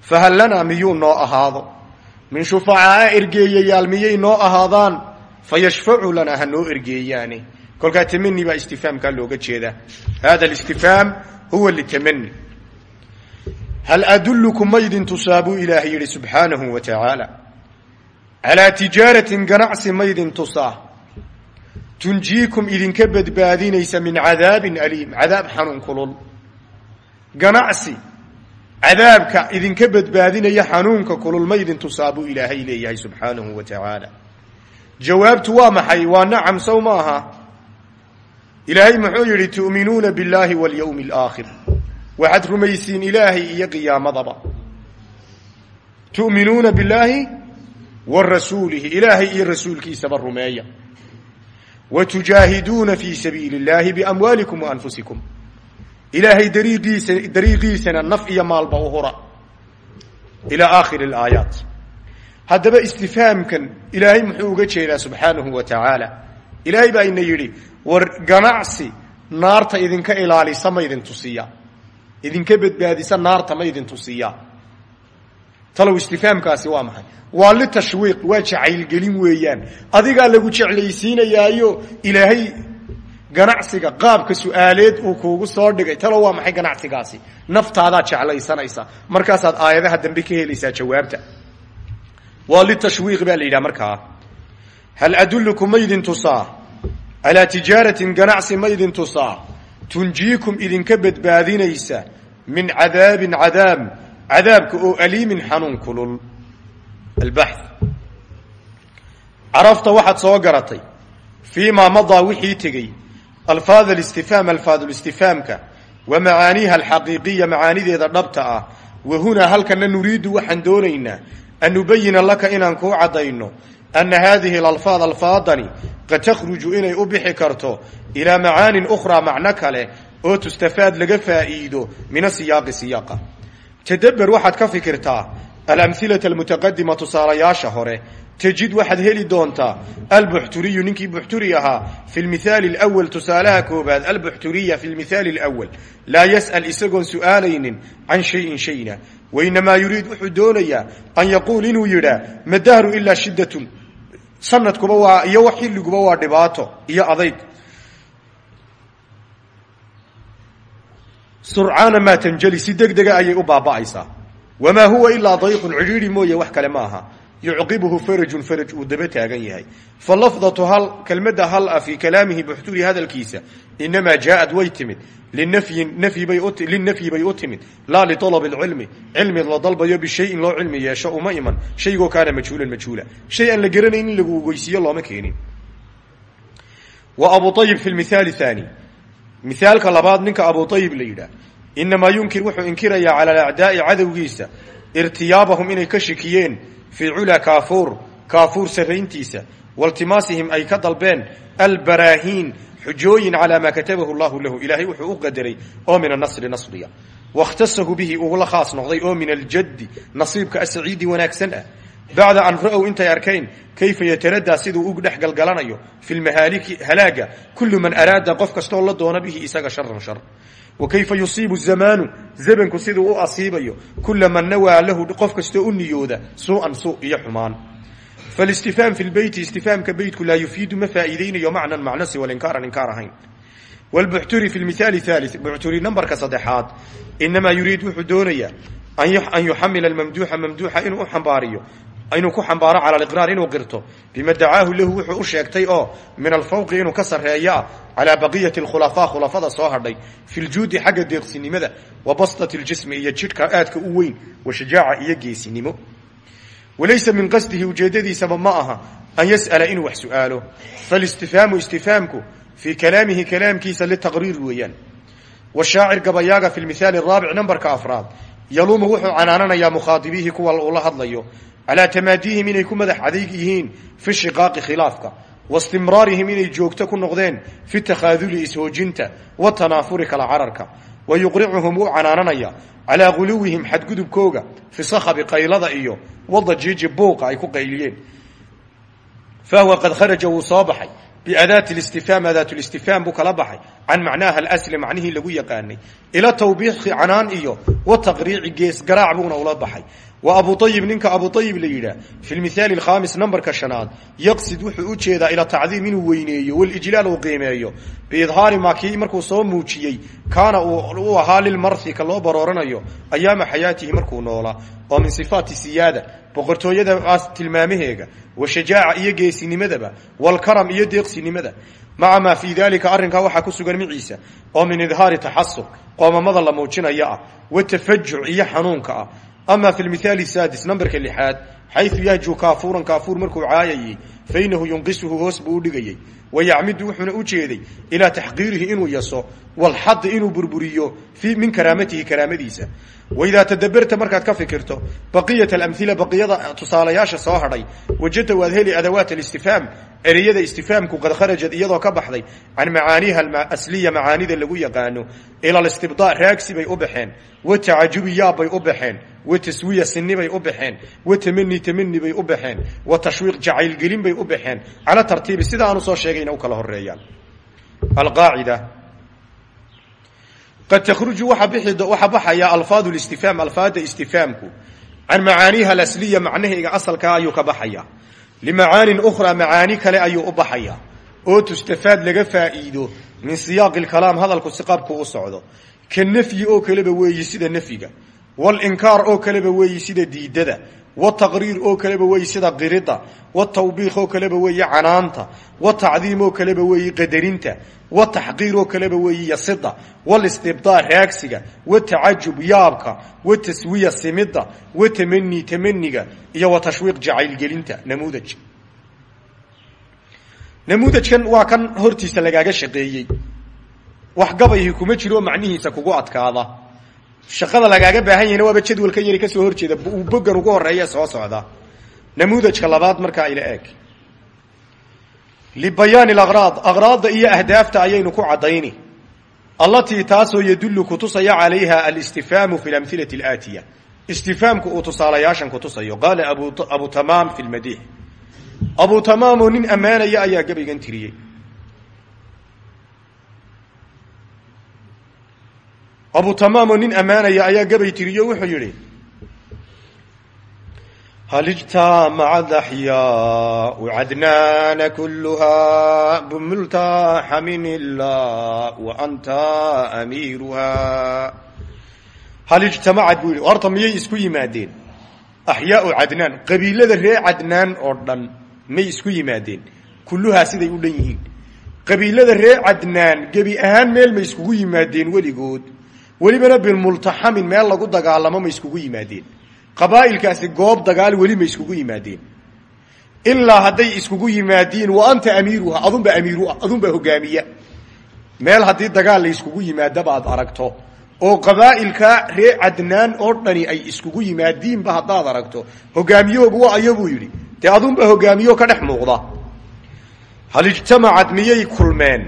fahal lanaa miyuu noo ahaado min shufacaa ergeeyayaal miyay noo ahaadaan fayashfacuu lanaa ha noo ergeeyaane kolkaa tamani baa istifaamkaa looga jeedaa hada alistifaam huwa litamani hal adullukum maydin tusaa buu ilaahay yidhi subxaanahu wa tacaala calaa tijaaratin ganacsi maydin tusaa tunjiikum idinka badbaadinaysa min cadaabin aliim. Cadaab xanuun kulul. Ganacsi cadaabka idinka badbaadinaya xanuunka kulul maydin tusaa buu ilaahay leeyahay subxaanahu wa tacaala jawaabtu waa maxay? Ma ilaahay muxuu yidhi tu'minuuna biاllaahi walyowmi alaakhir. Waxaad rumaysiin ilaahay iyo qiyaamadaba tu'minuuna billaahi wa rasuulihi. Ilaahay iyo rasuulkiisaba rumeeya. Wa tujaahiduuna fii sabiili اllaahi biamwaalikum wa anfusikum. Ilaahay dariiqiisa dariiqiisana naf iyo maalba u hura. Ilaa aakhiri alaayaat. Haddaba istifaamkan ilaahay muxuu uga jeedaa subxaanahu wa tacaala ilaahay baa ina yidhi war ganacsi naarta idinka ilaalisa ma idin tusiya. Idinka badbaadisa naarta ma idin tusiya. Talow istifaamkaasi waa maxay? Waa litashwiiq waa jacaylgelin weeyaan. Adigaa lagu jeclaysiinayaayo ilaahay ganacsiga qaabka su'aaleed uu kuugu soo dhigay. Talow waa maxay ganacsigaasi? Naftaadaad jeclaysanaysa. Markaasaad aayadaha dambe ka helaysaa jawaabta. Waa litashwiiq baa la yidhaha markaa hal adullukum ma idin tusaa calaa tijaaratin ganacsi ma idin tusaa tunjiikum idinka badbaadinaysa min cadaabin cadaab cadaabka oo aliimin xanuun kulul albaxth carafta waxaad soo garatay fii maa madaa wixii tegey alfaad alistifaam alfaadulistifaamka wa macaaniiha alxaqiiqiya macaanideeda dhabta ah wa hunaa halkana nuriidu waxaan doonaynaa an nubayina laka inaan kuu caddayno ana haadihi alalfaad alfaadani qad takhruju inay u bixi karto ilaa macaanin ukhraa macno kale oo tustafaad laga faa'iido min asiyaaqi siyaaqa tadaber waxaad ka fikirtaa alamhilata almutaqadima tusaalayaasha hore tajid waxaad heli doontaa albuxturiyu ninkii buxturi ahaa fi lmithaali alwal tusaalaha koobaad albuxturiya fi lmithaali alwal laa yas'al isagoon su'aalaynin can shayin shayna wainamaa yuriid wuxuu doonayaa an yaquul inuu yidhaa madahru ilaa shiddatun sanadkuba waa iyo wax xilliguba waa dhibaato iyo adayg surcaana maa tanjali si deg dega ayay u baaba'aysaa. Wamaa huwa ilaa dayqun cidhiidhi mooye wax kale ma aha. Yucqibuhu farajun faraj uu daba taagan yahay. Fa lafdatu hal kelmadda hal a fii kalaamihi buxturi hadalkiisa inamaa jaaءad way linafyi bay u timid laa liطalab اlcilmi cilmi la dalbayo bishayin loo cilmi yeesho uma iman shaygoo kaana majhuulan majhuula shay aan la garanayn in lagu ogeysiiyo looma keenin wa abu ayib fi mithaali haani mithaalka labaad ninka abu ayib la yidhaah inamaa yunkir wuxuu inkirayaa cala alacdaa'i cadowgiisa irtiyaabahum inay ka shikiyeen fii culaa kaafuur kaafuur sarrayntiisa waltimaasihim ay ka dalbeen albaraahiin xujooyin calaa maa katabahu llahu lahu ilaahay wuxuu u qadaray oo min anasri nasriga wakhtasahu bihi ugula khaas noqday oo min aljaddi nasiibka asaciidi wanaagsan ah bacda an ra'ow intay arkeen kayfa yataradaa siduu u dhex galgalanayo fi lmahaaliki halaaga kullu man araada qof kastoo la doona bihi isaga sharan shar wa kayfa yusiibu zamaanu zamanku siduu u asiibayo kula man nawaa lahu qof kastoo u niyooda suu'an suu iyo xumaan falistifhaam fi lbeyti istifhaamka beytku laa yufiidu ma faa'iideynayo macnan macnasi walinkaaran inkaar ahayn wlbuxturi fi lmithaali haali buxturi nambarka saddexaad inamaa yuriid wuxuu doonayaa an yuxamila mamduuxa mamduuxa inuu u xambaariyo inuu ku xambaaro cala aliqraar inuu qirto bima dacaahu lahu wuxuu u sheegtay oo min alfawqi inuu ka sarreeyo ah calaa baqiyati alkhulafaa khulafada soo hadhay fi ljuudi xagga deeqsinimada wa bastati ljismi iyo jidhka aadka u weyn wa iyo geesinimo walaysa min qasdihi ujeeddadiisaba ma aha an yas'ala inuu wax su'aalo falistifhaamu istifhaamku fii kalaamihi kalaamkiisa litaqriir weeyaan washaacir gabayaaga fi lmithaali araabic nambarka afraad yaluumu wuxuu canaananayaa mukhaadibiihi kuwa uula hadlayo calaa tamaadiihim inay ku madax adayg yihiin fi shiqaaqi khilaafka waistimraarihim inay joogto ku noqdeen fi takhaaduli ishoojinta watanaafuri kala cararka wa yuqricuhum canaananaya calaa guluwihim xadgudubkooga fi sakhabi qaylada iyo wadajiiji buuqa ay ku qayliyeen. Fahuwa qad kharaja wuu soo baxay. Biadaati listifhaam adaat listifhaam buu kala baxay can macnaaha alasli macnihii lagu yaqaanay ila tawbiixi canaan iyo wa taqriici gees garaac buuna ula baxay wa abu ayib ninka abu ayib la yidhaah fi lmithaali alkhaamis nambarka shanaad yaqsid wuxuu u jeedaa ila tacdiim inuu weyneeyo walijlaal uu qiimeeyo biidhaari maa kii markuu soo muujiyey kaana u ahaa lilmarhi ka loo barooranayo ayaama xayaatihi markuu noolaa oo min sifaati siyaada boqortooyadaas tilmaamaheega wa shajaaca iyo geesinimadaba walkaram iyo deeqsinimada maca maa fii dalika arrinkaa waxaa ku sugan miciisa oo min idhaari taxasub qoomamada la muujinaya ah wa tafajuc iyo xanuunka ah ama fi lmithaali saadis nambarka lixaad xayu yahju kaafuuran kaafuur markuu caayayey fainahu yunqisuhu hoos buu u dhigayey wayacmidu wuxuuna u jeeday ilaa taxqiirihi inuu yaso walxadi inuu burburiyo min karaamatihi karaamadiisa waidaa tadaberta markaad ka fikirto baqiyat alamhila baqiyada tusaalayaasha soo hadhay wajadta waad heli adawaat alistifhaam ereyada istifhaamku qad kharajad iyadoo ka baxday can macaaniha asliya macaanida lagu yaqaano ila alistibdaa raagsi bay u baxeen wa tacajubi wa taswiya sini bay u baxeen wa tamani bay u baxeen wa tashwiiq jacaylgelin bay u baxeen cala tartiibi sida aanu soo sheegayna u kala horeeyaan alqaacida qad takhruju waxaa baxaya alfaadu listifhaam alfaada istifhaamku can macaaniha alasliya macnahayga asalkaa ayuu ka baxaya limacaanin ukhraa macaani kale ayuu u baxaya oo tustafaad laga faa'iido min siyaaqi lkalaam hadalku si qabku u socdo ka nafyi oo kaleba weeyi sida nafyiga walinkaar oo kaleba weeyi sida diidada wataqriir oo kaleba weeyi sida qirida watawbiikh oo kaleba weeyi canaanta watacdiim oo kaleba weeyi qadarinta wataxqiir oo kaleba weeyi yasida walistibdaa raagsiga watacajub yaabka wataswiya simida watamani tamaniga iyo watashwiiq jacaylgelinta namuudaj. Namuudajkan waa kan hortiisa lagaaga shaqeeyey. Wax gabayhi kuma jiro macnihiisa kugu adkaada shaqada lagaaga baahan yahina waaba jadwalka yari ka soo horjeeda. Bogan ugu horreeya soo socda. Namuudajka labaad markaa ila eeg. Libayaani alaqraad aqraadda iyo ahdaafta ayaynu ku caddayni. Allatii taasoo yadullu kutusaya calayha alistifhaamu fi lamhilati alaatiya. Istifhaamku uu tusaalayaashan kutusayo qaala abu tamaam fi lmadiix abu tamaamoo nin ammaanaya ayaa gabaygan tiriyey abu tamaamoo nin ammaanaya ayaa gabay tiriyo wuxuu yidhi hal ijtamaca axyaau cadnaana kuluha bumultaxa min illah wa anta amiiruha. Hal ijtamacad buu yidhi horta miyay isku yimaadeen? Axyaau cadnaan qabiilada reer cadnaan oo dhan may isku yimaadeen? Kulluhaa siday u dhan yihiin. Qabiilada reer cadnaan gebi ahaan meel ma iskugu yimaadeen weligood welibana bilmultaxamin meel lagu dagaalamo ma iskugu yimaadeen. Qabaa'ilkaasi goob dagaal weli ma iskugu yimaadeen. Ilaa hadday iskugu yimaadiin wa anta amiiruha adunba amiiruah adunbaa hogaamiya. Meel haddii dagaal la iskugu yimaadaba aad aragto oo qabaa'ilka reer cadnaan oo dhani ay iskugu yimaadiinba haddaad aragto hogaamiyoogu waa ayo buu yidhi dee adunba hogaamiyo ka dhex muuqda. Hal ijtamacad miyay kulmeen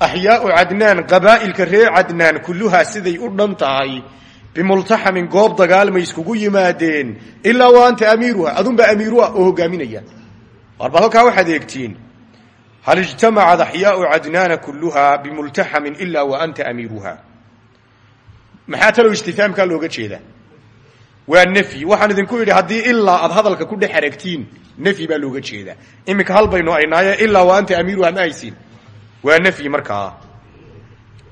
axyaau cadnaan qabaa'ilka reer cadnaan kulluhaa siday u dhan tahay bimultaxamin goob dagaal may iskugu yimaadeen ilaa wa anta amiiruha adunbaa amiiruah oo hogaaminaya warba halkaa waxaad eegtiin hal ijtamacad axyaau cadnaana kulluhaa bimultaxamin ilaa wa anta amiiruha maxaa talow istifaamkaa looga jeedaa waa nefyi waxaan idinku idhi haddii ilaa aad hadalka ku dhex aragtiin nefyi looga jeedaa iminka hal baynu aynaaye ilaa wa anta amiiruha ma haysin waa nefyi markaa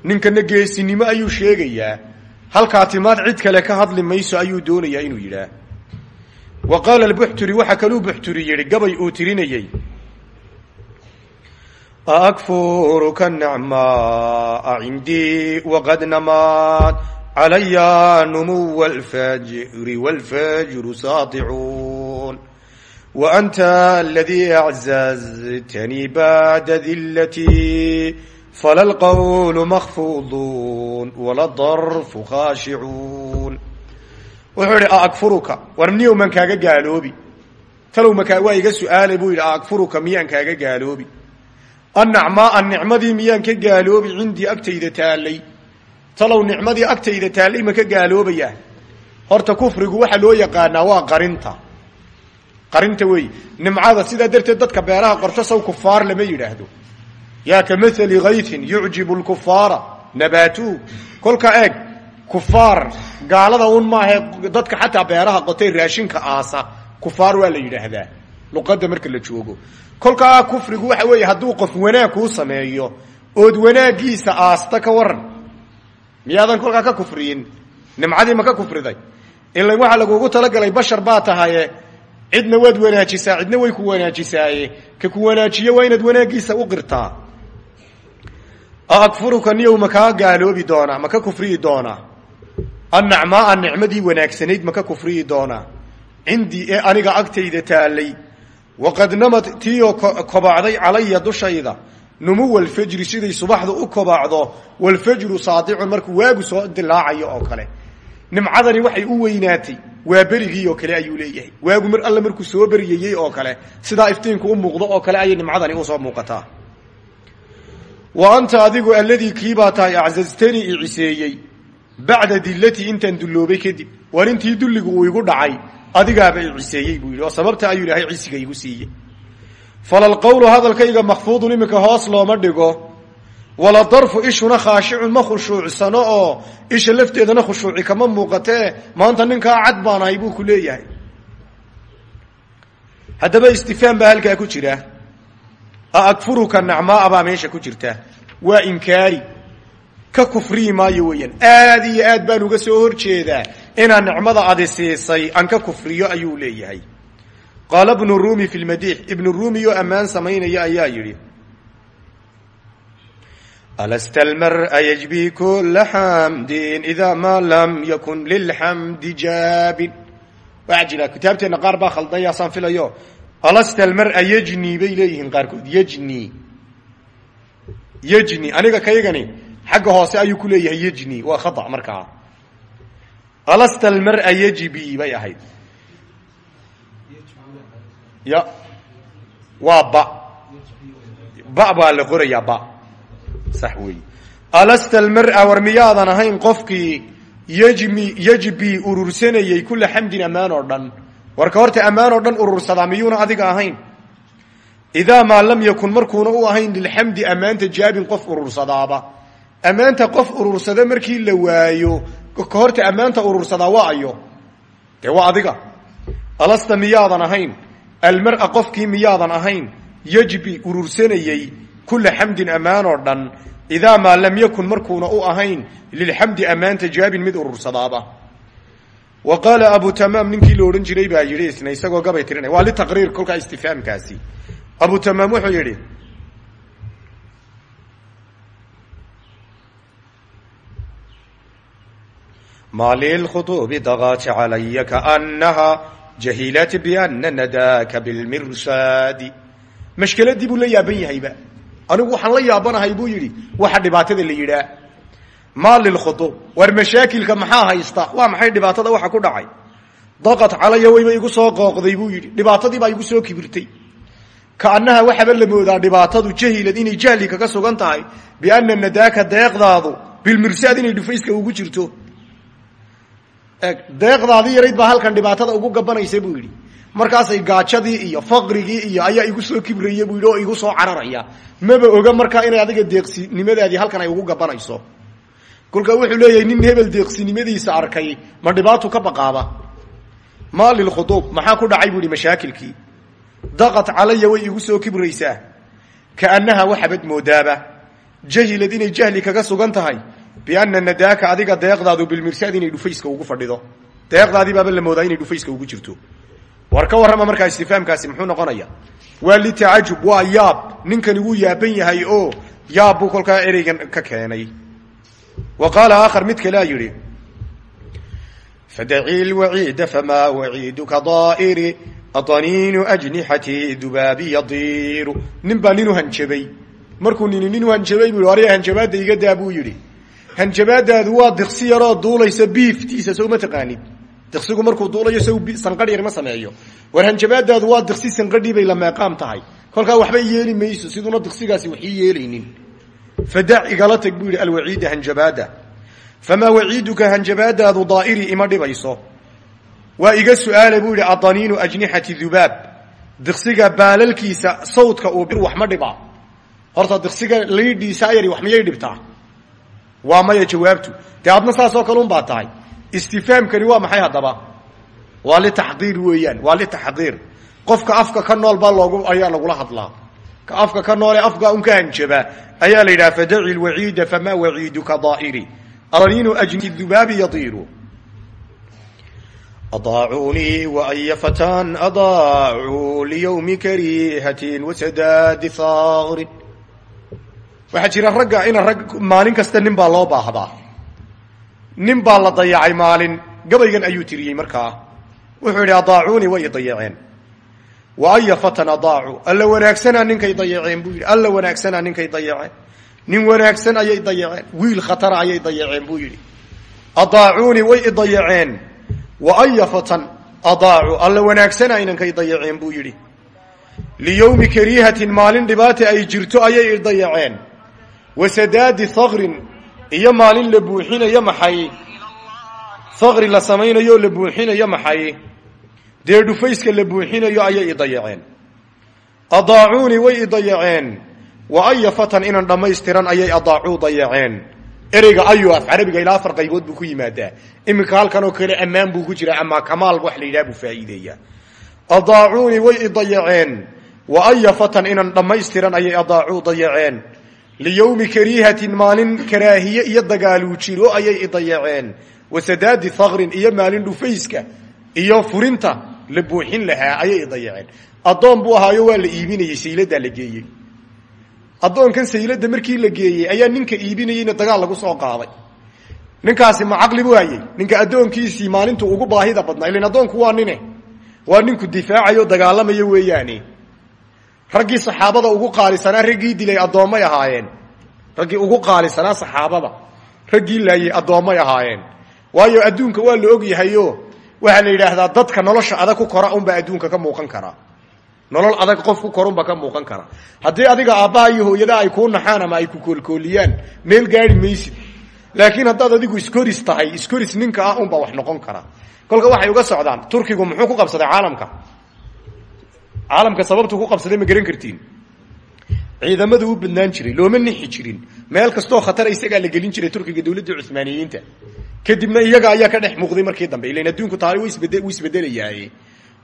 ninkana geesinimo ayuu sheegayaa halkaa timaad cid kale ka hadli mayso ayuu doonayaa inuu yidhaah wa qaala albuxturi waxaa kaluu buxturi yidhi gabay uu tirinayey akfuruka nacmaa cindii waqad namaad calaya numuwa alfajri wاlfajru saadicuun waanta aladii aczaztanii bacda dilatii fala lqawlu makfuuduun wala darfu khaashicuun wuxuu yidhi aakfuruka war niyow maan kaaga gaaloobi talow makaa waa iga su'aalay buu yidhi aakfuruka miyaan kaaga gaaloobi annacmaaa nicmadii miyaan ka gaaloobi cindii agtayda taallay talow nicmadii agtayda taallay ma ka gaaloobayaa horta kufrigu waxaa loo yaqaanaa waa qarinta qarinta wey nimcada sidaa darteed dadka beeraha qorto saw kufaar lama yidhaahdo. Yaa ka maali kaytin yucjibu lkufaara nabaatuhu kolka eeg kufaar gaalada un maahae dadka xataa beeraha qotay raashinka aasa. Kufaar waa la yidhaahdaa luqadda marka la joogo. Kolkaa kufrigu waxa weeye hadduu qof wanaag kuu sameeyo ood wanaagiisa aasta ka waran miyaadan kolkaa ka kufriyin? Nimcadii ma ka kufriday. Ilan waxaa lagugu talagalay bashar baa tahaye cidna waad wanaajisaa cidna way ku wanaajisaaye ka ku wanaajiyo waa inaad wanaagiisa u qirtaa akfuruka niyow ma kaa gaaloobi doonaa ma ka kufriyi doonaa annacmaaa nicmadii wanaagsanayd ma ka kufriyi doonaa cindii ee aniga agtayda taallay waqad namad tiioo kobacday calaya dushayda numuwa alfajri siday subaxdu u kobacdo walfajru saadicun markuu waagu soo dilaacayo oo kale nimcadani waxay u weynaatay. Waa berigii oo kale ayuu leeyahay. Waagu mar alle markuu soo beryayey oo kale sidaa iftiinku u muuqdo oo kale ayay nimcadani u soo muuqataa. Wa anta adigu alladii kiibaa tahay aczaztanii i ciseeyey bacda dilatii intaan dulloobay kadib. War intii dulligu uu igu dhacay adigaaba i ciseeyey buu yidhi oo sababta ayuu ilaahay cisiga igu siiyey falalqowlu hadalkayga makfuudun iminka hoos looma dhigo wala darfu ishuna khaashicun ma khushuucsano oo isha lafteedana khushuuci kama muuqatee maanta ninkaa cad baan ahay buu ku leeyahay. Haddaba istifaam baa halkaa ku jira. Aakfuruka nacmaaa baa meesha ku jirta. Waa inkaari. Ka kufriyi maayo weeyaan. Aad iyo aad baan uga soo horjeedaa inaan nicmada adi siisay aan ka kufriyo ayuu leeyahay. Qaala bnu rumi fi lmadiix ibnu rumi oo ammaan samaynaya ayaa yidhi alasta almar'a yajbi kula xamdin ida ma lam yakun lilxamdi jaabin waxaa jira kitaabteenna qaar baa khaldan yaasaan filayo alasta almar'a yajni bay leeyihiin qaarkood yajni yajni aniga kaygani xagga hoose ayuu ku leeyahay yajni waa khata markaa alasta almar'a yajibi bay ahayd ya waa ba ba baa la qorayaa ba sax weeye alasta almar'a war miyaadan ahayn qofkii yajmi yajbi urursanayey kula xamdin ammaan oo dhan. Warka horta ammaan oo dhan urursadaa miyuuna adiga ahayn? Idaa maa lam yakun markuuna u ahayn lilxamdi ammaanta jaabin qof urursadaaba. Ammaanta qof urursada markii la waayo ka horta ammaanta urursadaa waa ayo. Dee waa adiga. Alasta miyaadan ahayn. Almara qofkii miyaadan ahayn yajbi urursanayey kula xamdin ammaan oo dhan idaa maa lam yakun markuuna u ahayn lilxamdi ammaanta jaabin mid urursadaaba wa qaala abu tamaam ninkii la odhan jiray baa yidhi isna isagoo gabay tirinaya waa litaqriir kolkaa istifaamkaasi. Abu tamaam wuxuu yidhi ma lilkhutuubi dagaat calaya kaanaha jahilat biana nadaaka bilmirsaadi mashkeladii buu la yaaban yahayba anigu waxaan la yaabanahay buu yidhi waxa dhibaatada la yidhaa. Maa lilkhutuub war mashaakilka maxaa haysta? Waa maxay dhibaatada waxa ku dhacay? Daqat calaya wayba igu soo qooqday buu yidhi. Dhibaatadii baa igu soo kibirtay. Kaanaha waxaba la moodaa dhibaatadu jahilad inay jahli kaga sugan tahay biana nadaaka deeqdaadu bilmirsaad inay dhufayska ugu jirto. Deeqdaadii yarayd baa halkan dhibaatada ugu gabanaysa buu yidhi markaasay gaajadii iyo faqrigii iyo ayaa igu soo kibraya buu yidhi oo igu soo cararaya. Maba oga markaa inay adiga deeqsinimadaadii halkan ay ugu gabanayso. Kolkaa wuxuu leeyahay nin hebel deeqsinimadiisa arkay ma dhibaatu ka baqaaba. Maa lilkhuduub maxaa ku dhacay? buu yihi mashaakilkii. Daqat calaya way igu soo kibraysaa. Kaanaha waxabad moodaaba. Jahilad inay jahli kaga sugan tahay. Biana nadaaka adiga deeqdaadu bilmirsaad inay dhufayska ugu fadhido. Deeqdaadii baaba la moodaa inay dhufayska ugu jirto war ka warrama markaa istifaamkaasi muxuu noqonaya waa litacajub waa yaab. Ninkani wuu yaaban yahay oo yaab buu kolkaa ereygan ka keenay. Wa qaala aakhar mid kalea yidhi fadaci lwaciida famaa waciiduka daa'iri adaniinu ajnixati dubaabi yadiiru. Nin baa nin u hanjabay. Markuu nini nin u hanjabay buu arya hanjabaadda iga daa buu yidhi. Hanjabaadaadu waa diqsi yaroo duulaysa biiftiisa sow ma taqaanid diqsigu markuu duulayo sanqadh yar ma sameeyo. War hanjabaadaadu waa diqsi sanqadhii bay la meeqaam tahay. Kolkaa waxba yeeli mayso siduuna diqsigaasi wax ii yeelaynin. Fadac igala tag buu hanjabaada famaa waciiduka hanjabaadaadu daa'iri ima dhibayso? Waa iga su'aala buu yidhi adaniinu ajnixati dubaab. Diqsiga baalalkiisa sawdka uu wax ma dhibaa horta diqsiga laydhiisa ayari wax miyay dhibtaa? Waa maya jawaabtu. Dee adna saasoo kale un baa tahay istifaamkani waa maxay haddaba? Waa litaxdiir weeyaan waa litaxdiir qofka afka ka nool baa loogu ayaa lagula hadlaa. Ka afka ka noole afka un ka hanjabaa ayaa la yidhaha fadaci lwaciida famaa waciiduka daa'iri. Adaniinu ajni dubaabi yadiiru. Adaacuunii waaya fataan adaacuu liyowmi kariihatin wasadaadi haaqrin waxaa jira ragga ina rag maalin kasta nin baa loo baahdaa nin baa la dayacay maalin. Gabaygan ayuu tiriyey markaa. Wuxuu yidhi adaacuunii way i dayaceen. Wa aya fatan adaacu. Alla wanaagsanaa ninkay dayaceen buu yidhi. Alla wanaagsanaa ninkay dayaceen. Nin wanaagsan ayay dayaceen. Wiil khatara ayay dayaceen buu yidhi. Adaacuunii way dayaceen. Wa aya fatan adaacu. Alla wanaagsanaa inankay dayaceen buu yidhi. Liyowmi kariihatin maalin dhibaata ay jirto ayay i dayaceen. Wasadaadi haqrin iyo maalin la buuxinayo maxay? Haqri la samaynayo la buuxinayo maxay? Dee dhufayska la buuxinayo ayay i dayaceen. Adaacuunii way i dayaceen. Wa aya fatan inan dhammaystiran ayay adaacuu dayaceen. Ereyga ayu af carabiga ilaa afar qaybood buu ku yimaadaa. Iminka halkan oo kale ammaan buu ku jiraa amaa kamaal wax la yidhaha buu faa'iideeyaa adaacuunii way i dayaceen. Wa aya fatan inan dhammaystiran ayay adaacuu dayaceen liyowmi kariihatin maalin karaahiye iyo dagaaluu jiro ayay i dayaceen wasadaadi haqrin iyo maalin dhufayska iyo furinta la buuxin lahaa ayay i dayaceen addoon buu ahaayo waa la iibinayey sayladaa la geeyey addoonkan saylada markii la geeyey ayaa ninka iibinayeyna dagaal lagu soo qaaday ninkaasi ma caqli bu hayey ninka addoonkiisii maalintu ugu baahida badnaa ilan addoonku waa nine waa ninku difaacayo dagaalamayo weeyaane raggii saxaabada ugu qaalisanaa raggii dilay addoommay ahaayeen. Raggii ugu qaalisanaa saxaabada raggii laayey addoommay ahaayeen. Waayo adduunka waa la ogyahayo waxaa la yidhaahdaa dadka nolosha adag ku kora unbaa adduunka ka muuqan karaa nolol adag qof ku korunba ka muuqan kara. Haddii adiga aabbaha iyo hooyada ay kuu naxaan ama ay ku koolkooliyaan meel gaari maysid. Laakiin haddaad adigu iskoris tahay iskoris ninka ah unbaa wax noqon kara. Kolka waxay uga socdaan turkigu muxuu ku qabsaday caalamka caalamka sababtu ku qabsaday ma garan kartiin. Ciidamada u badnaan jiray looma nixi jirin. Meel kastoo khatara isagaa la gelin jiray turkiga dowladda cumaaniyiinta kadibna iyaga ayaa ka dhex muuqday markii dambe ilan adduunku taari wuu isbedelayaaye.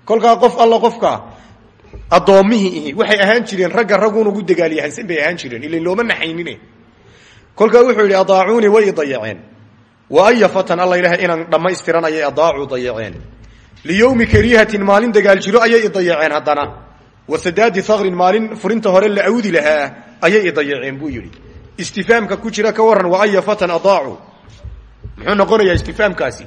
Kolkaa qof alla qofka addoommihii ihi waxay ahaan jireen ragga raggun ugu dagaalyahansan bay ahaan jireen ilan looma naxaynine. Kolkaa wuxuu yidhi adaacuunii way dayaceen. Wa aya fatan alla ilaah inaan dhammaystiran ayay adaacuu dayaceen liyowmi kariihatin maalin dagaal jiro ayay idayaceen haddana wa sadaadi haqrin maalin furinta hore la awdi lahaa ayay idayaceen buu yidhi istifaamka ku jira ka waran wa aya fatan adaacu muxuu noqonayaa istifaamkaasi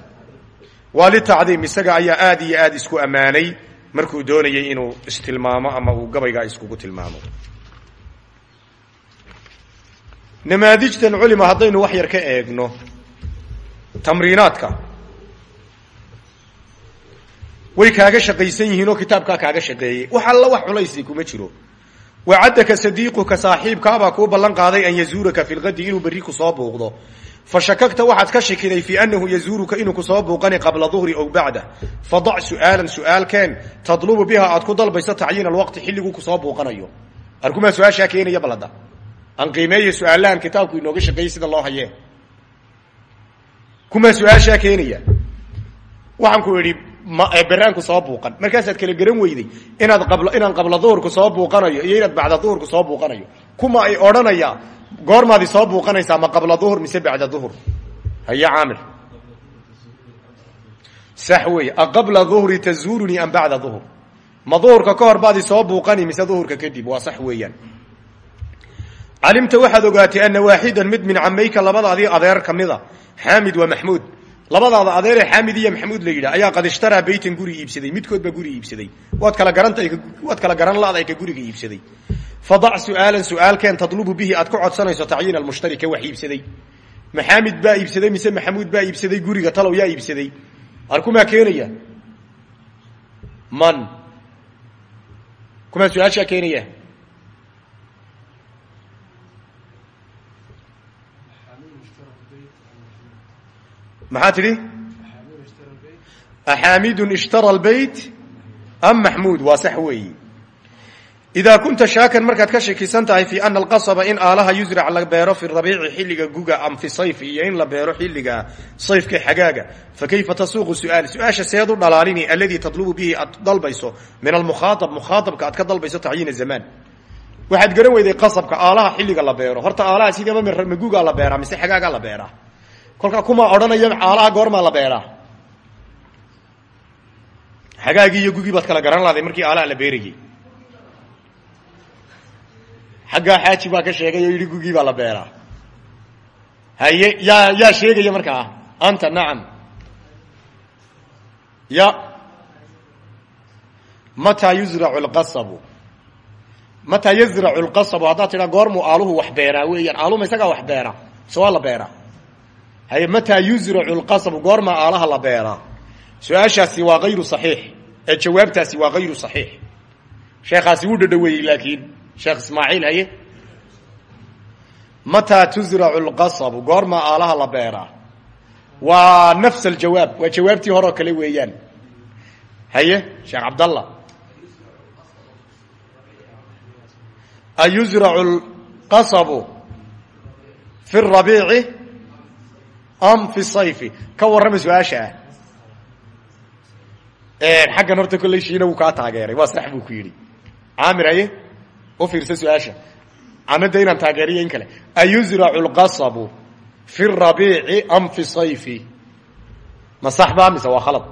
waa litacdiim isaga ayaa aad iyo aad isku ammaanay markuu doonayay inuu istilmaamo ama uu gabaygaa iskugu tilmaamo namaadijtan culima haddaynu wax yar ka eegno way kaaga shaqaysan yihiin oo kitaabkaa kaaga shaqeeyey. Wax alla wax culaysi kuma jiro. Wacaddaka sadiiquka saaxiibkaabaa kuu ballan qaaday an yazuuraka fi lqadi inuu berri ku soo buuqdo. Fa shakagta waxaad ka shakiday fii annahu yazuuruka inuu ku soo buuqani qabla duhri ow bacda. Fadac su'aalan su'aalkeen tadlubu biha aad ku dalbayso tacyiin alwaqti xilliguu ku soo buuqanayo. Arkumaa su'aashaa keenaya balada aan qiimeeya kitaabku inooga shaqeeyey sida loo hayee. Kumaa su'aashaa keenaya? Waxaan ku idhi beraanku soo buuqan. Markaasaad kala garan weyday inaad inaan qabla duhurku soo buuqanayo iyo inaad bacda duhurku soo buuqanayo. Kuma ay odhanaya goormaadi soo buuqanaysaa ma qabla duhur mise bacda duhur? Haya caamir sax wey duhri tazuurunii am bacda duhur. Ma duhurka ka baadi soo buuqani mise duhurka kadib waa sax weeyaan. Calimta waxaad ogaatay ana waaxidan mid min camayka labadaadii adeer ka mida xaamid waa maxmuud labadaada adeeree xaamid iyo maxamuud la yidhah ayaa qad ishtaraa beytan guri iibsaday midkood baa guri iibsaday. Waad kala garanta waad kala garan la-da ka guriga iibsaday. Fadac su'aalan su'aalkeen tadlubu bihi aad ku codsanayso tacyiin almushtari ka wax iibsaday. Maxaamid baa iibsaday mise maxamuud baa iibsaday guriga talow yaa iibsaday. Arkumaa keenaya? Man. Kumaa su'aashaa keenaya maxaa tidhi? Axaamidun ishtara lbeyt am maxmuud waa sax weeyi idaa kunta shaakan markaad ka shakisan tahay fii ana alqasaba in aalaha yusrac la beero fi rabiici xilliga guga am fi sayf iyo in la beero xilliga sayfka xagaaga fa kayfa tasuuqu su'aal? Seed u dhalaalini alladii tadlubu bihi aad dalbayso min almukhaaab mukhaaabka aad ka dalbayso tacyiina zamaan waxaad garan weyday qasabka aalaha xilliga la beero. Horta aalaha sidaba magugaa la beeraa mise xagaagaa la beeraa kolkaa kumaa odhanaya aalaha goormaa la beeraa. Xagaagii iyo gugii baad kala garan lahday markii aalaha la beerayey xaggaa xaaji baa ka sheegay oo yidhi gugii baa la beeraa. Haye yaa yaa sheegaya markaa anta nacam. Ya mataa yuzracu lqasabu mataa yazracu lqasabu haddaad tidhaa goormuu aaluhu wax beeraa weeyaan aaluma isagaa wax beera mise waa la beeraa haye mataa yuzracu lqasabu goormaa aalaha la beeraa su'aashaasi waa kayru saxiix. Ee jawaabtaasi waa kayru saxiix. Sheekhaasi wuu dhadhaweeyey laakiin sheekh ismaaciil haye? Mataa tuzracu lqasabu goormaa aalaha la beeraa waa nafs aljawaab waa jawaabtii horeo kale weeyaan. Haye sheekh cabdallah? Ayuzracu lqasabu fi rabiici am fi sayfi. Ka warrama su'aasha. Ah xaggan horta kolley shiina wuu kaa taageeray. Waa sax buu ku yidhi. Caamir haye u fiirsa su'aasha. Anada inaan taageeriyo in kale. Ayuzracu lqasabu fi rabiici am fi sayfi. Ma sax ba mise waa khalad?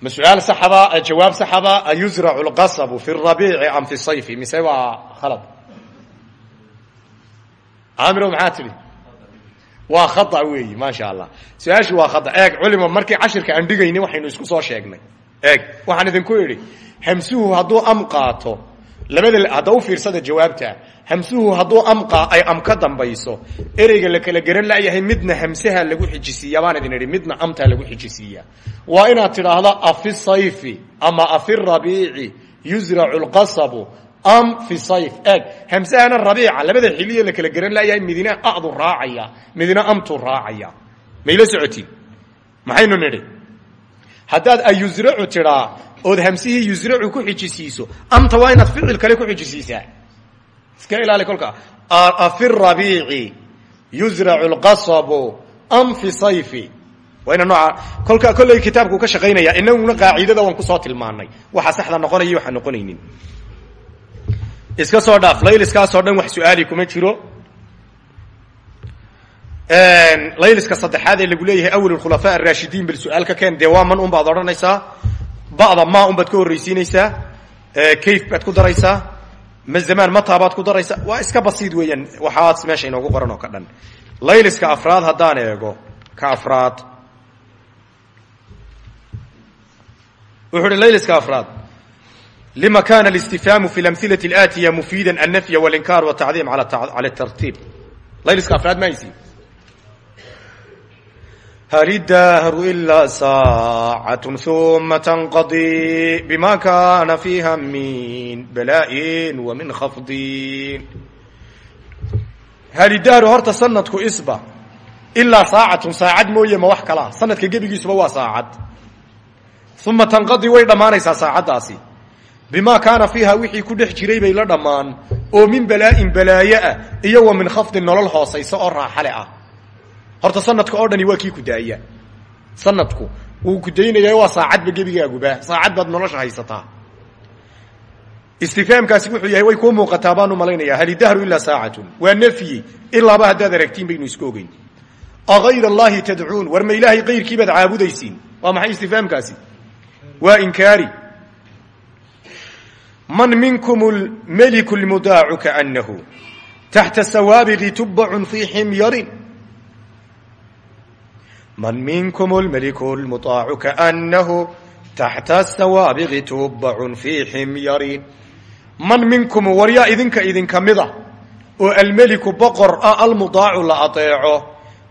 Ma su'aal saxaba jawaab saxaba ayuzracu lqasabu fi rabiici am fi sayfi. Mise waa khalad caamiro maxaa tidhi? Waa khata weeyi maasha allah su'aashii waa khata. Eeg culima markii cashirka aan dhigayni waxaynu isku soo sheegnay. Eeg waxaan idinku idhi hamsuhu hadduu am qaato labada hadda u fiirsada jawaabta hamsuhu hadduu am ay am ka dambayso ereyga la kala garan layahay midna hamsaha lagu xijisiiya baan idin idhi midna amtaa lagu xijisiiya waa inaad tidhaahdo afi sayfi ama afi rabiici yuzracu lqasabu am fi sayf. Eeg hamsahana rabiica labada xiliyo la kala garan layahay midina adu raacaya. Midina amtu raacaya. Mayla socotiin maxaynu nidhi? Haddaad ayusracu tidhaa ood hamsihii yusracu ku xijisiiso amta waa inaad ficil kale ku xijisiisaa. Iska ilaali kolka. Afi rabiici yusracu lqasabu am fi sayfi. Waa ina nooca kolka kolley kitaabku ka shaqaynaya inaguna qaacidada waan ku soo tilmaanay waxa saxda noqonaya waxaa noqonaynin iska soo dhaaf layliskaasoo dhan wax su'aali kuma jiro. Layliska saddexaad ee lagu leeyahay awal khulafaa araashidiin bal su'aal ka keen dee waa man un baad odhanaysaa? Ba'da ma un baad ka horraysiinaysaa? Kayf baad ku daraysaa? Ma zamaan mataa baad ku daraysaa? Waa iska basiid weeyaan waxaas meesha inoogu qoran oo ka dhan. Layliska afraad haddaan eego ka afraad. Wuxuu uhi layliska afraad lima kana اlistifhaamu fi اlamhilati اlaatiya mufiida annafya wاlinkaar wالtacdiim cala tartiib layliska afraad ma haysi hal idahru ilaa saacat uma tanqadii bima kana fiiha min bala'in wa min khafdin hal idahru horta sanadku isba ilaa saacatun saacad mooye ma wax kalaa sanadka gebigiisuba waa saacad uma tanqadi way dhammaanaysaa saacaddaasi bimaa kaana fiiha wixii ku dhex jiray bay la dhammaan oo min balaa'in balaaye ah iyo wa min khafdin nolol hoosaysa oo raaxale ah. Horta sanadka oo dhani waa kii ku daaya. Sanadku wuu ku daynaya waa saacadba gebigaaguba saacad baad nolosha haysataa. Istifaamkaasi wuxuu yahay way kuu muuqataa baanu malaynayaa hal idahru ilaa saacatun. Waa nafyi ilaaba haddaad aragtiin baynu iska ogeyn agayr allahi tadcuun war ma ilaahay kayrkii baad caabudaysiin? Waa maxay istifaamkaasi? Waa inkaari man minkum lmeliku lmudaacu kaanahu taxta sawaabiqi tubacun fii ximyarin man minkum lmeliku lmudaacu kaanahu taxta sawaabiqi tubacun fii ximyarin man minkum waryaa idinka idinka mida oo almeliku boqor ah almudaacu la adeeco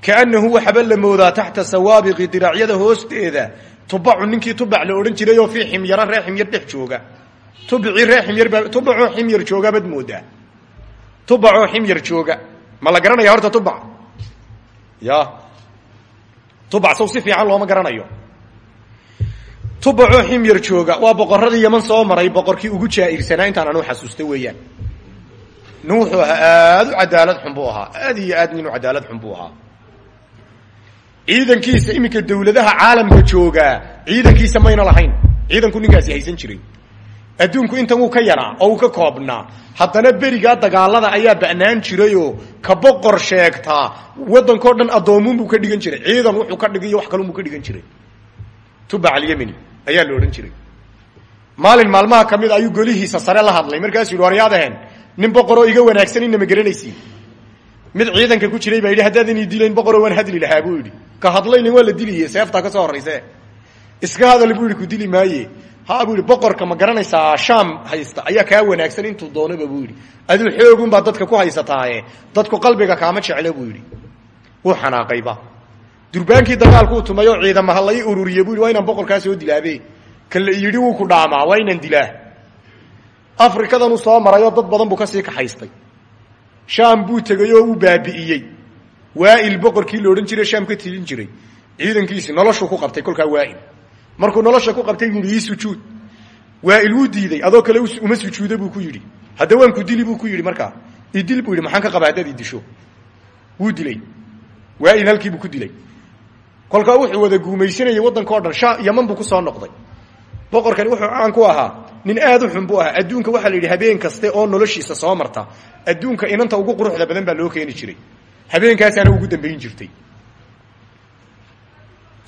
kaanahu waxaba la moodaa taxta sawaabiqi diraacyada hoosteeda tubacu ninkii tubac la odhan jiray oo fii ximyaro ree ximyar dhex jooga tubicii ree ximyar baa tubacoo jooga baad moodaa. Tubacoo ximyar jooga. Ma la garanaya horta tubac ya. Tubac saw si fiican looma garanayo. Tubacoo ximyar jooga. Waa boqoradii yaman soo maray boqorkii ugu jaa-irsanaa. Intaan anu xasuusta weeyaan. Nin wuxuu ahaa aada u cadaalad xun buu ahaa. Aad nin u cadaalad xun buu ahaa. Ciidankiisa iminka dawladaha caalamka joogaa. Ciidankiisa mayna lahayn. Ciidanku ninkaasi haysan jiray adduunku intan wuu ka yaraa oo uu ka koobnaa. Haddana berigaa dagaalada ayaa ba'naan jirayoo ka boqor sheegtaa waddankao dhan addoomuunbuu ka dhigan jiray. Ciidan wuxuu ka dhigayo wax kalunbuu ka dhigan jiray. Tubac alyemeni ayaa la odhan jiray. Maalin maalmaha ka mid ayuu golihiisa sare la hadlay. Markaasuu yidhi waryaadaheen nin boqoroo iga wanaagsan inama garanaysiin. Mid ciidanka ku jiray baa yidhi haddaadan ii dilayn boqoroo waan hadli lahaa buu yidhi. Ka hadlaynin waa la diliye seeftaa ka soo horrayse iska hadal buu yidhi ku dili maaye ha buu boqorka ma garanaysaa shaam haysta. Ayaa kaa wanaagsan intuu doonaba buu yidhi. Aduu xoogunbaa dadka ku haysataaye. Dadku qalbiga kaama jeclo buu yidhi. Wuu xanaaqayba durbaankii dagaalkuu tumay oo ciidama ha lai ururiye buu yidhi waa inaan boqorkaa soo dilaabe kan la yidhi wuu ku dhaamaa waa inaan dilaa afrikadanuu soo maray oo dad badan buu ka sii kaxaystay. Shaam buu tegey oo uu baabi'iyey. Waail boqorkii la jiray shaam ka tilin jiray. Ciidankiisii noloshuu ku qabtay kolkaa waail markuu nolosha ku qabtay buu ii sujuud. Waail wuu diiday adoo kale uma sujuuda buu ku yidhi. Hadda waan ku dili buu ku yidhi markaa. Idil buu yidhi maxaan ka qaba haddaad idisho wuu dilay. Waail halkiibuu ku dilay. Kolkaa wuxuu wada guumaysanayay waddanka o dhan yaman buu ku soo noqday. Boqorkani wuxuu caan ku ahaa nin aad u xun buu ahaa. Adduunka waxaa la yidhi habeen kaste oo noloshiisa soo marta. Adduunka inanta ugu quruxda badan baa loo keeni jiray. Habeenkaasaana ugu dambayn jirtay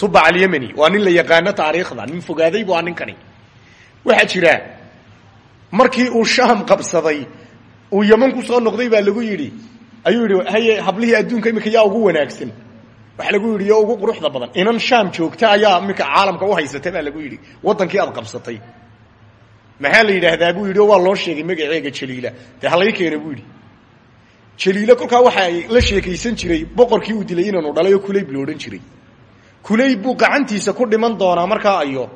tubac alyemeni waa nin la yaqaano taariikhda. Nin fogaaday bu aa ninkani. Waxaa jira markii uu shaam qabsaday uu yaman ku soo noqday baa lagu yidhi ayuu yidhi haye hablihii adduunka imika yaa ugu wanaagsan. Waxa lagu yidhi yo ugu quruxda badan. Inan shaam joogta ayaa iminka caalamka u haysata baa lagu yidhi. Waddankii aad qabsatay. Maxaa la yidhaahdaa? Buu yidhi oo waa loo sheegay magaceega jaliila. Dee halay keena buu yidhi. Jaliile kolkaa waxa ay la sheekaysan jiray boqorkii uu dilay inaanu dhalay oo kulayb jiray kulayb buu gacantiisa ku dhiman doonaa markaa ayo.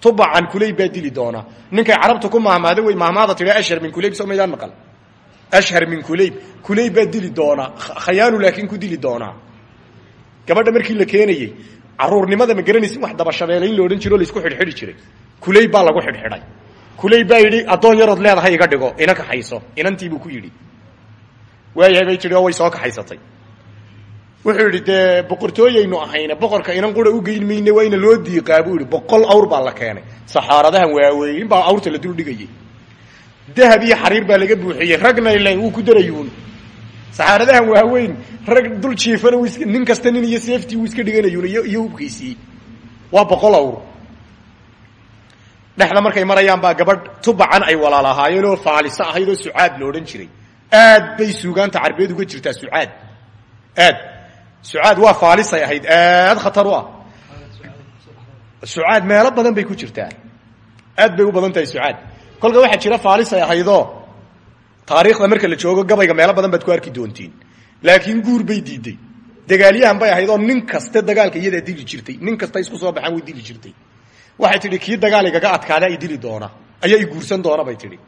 Tubacan kulayb baa dili doonaa. Carabta ku mahmaada wey mahmaada tidha ashhar min kulayb soo maydaan maqal. Ashhar min kulayb kulayb baa dili khayaanu laakiin ku dili doonaa. Gabadha markii la keenayey caruurnimada ma garanaysin wax dabashabeelayn lo odhan jiro o la isku jiray. Kuley baa lagu xidhxidhay. Kuley baa yidhi addoon yarood leedahay iga dhigo ina kaxayso inantiibuu ku yidhi. Waayahay bay tidhi oo way soo kaxaysatay wuxuu yidhi dee boqortooyaynu ahayne boqorka inan qura u geyn mayne waa ina loo diiqaa buu yidhi. Boqol awr baa la keenay. Saxaaradahan waaweyn baa awrta la duldhigayay dahab iyo xariir baa laga buuxiyey. Ragna ilan wuu ku darayuun. Saxaaradahan waaweyn rag dul jiifana iska nin kasta nin iyo seeftii wuu iska dhiganayuun iyo hubkiisii. Waa boqol awr. Dhexda markay marayaan baa gabadh tubacan ay walaal ahaayeen oo faaliso ahayd oo sucaad lo jiray. Aad bay suugaanta carbeed uga jirtaa sucaad. Aad sucaad waa faalisay ahayd. Aad khatar u ah. Sucaad meelo badan bay ku jirtaa aad bay u badan tahay sucaad kolka waxaa jira faalisay ahaydoo taariikhda marka la joogo gabayga meelo badan baad ku arki doontiin. Laakiin guur bay diiday. Dagaalyahan bay ahayd oo nin kaste dagaalka iyadaa dili jirtay. Nin kasta isku soo baxaan way dili jirtay. Waxay tidhi kii dagaal igaga adkaada ay dili doona. Ayaa i guursan doona bay tidhi.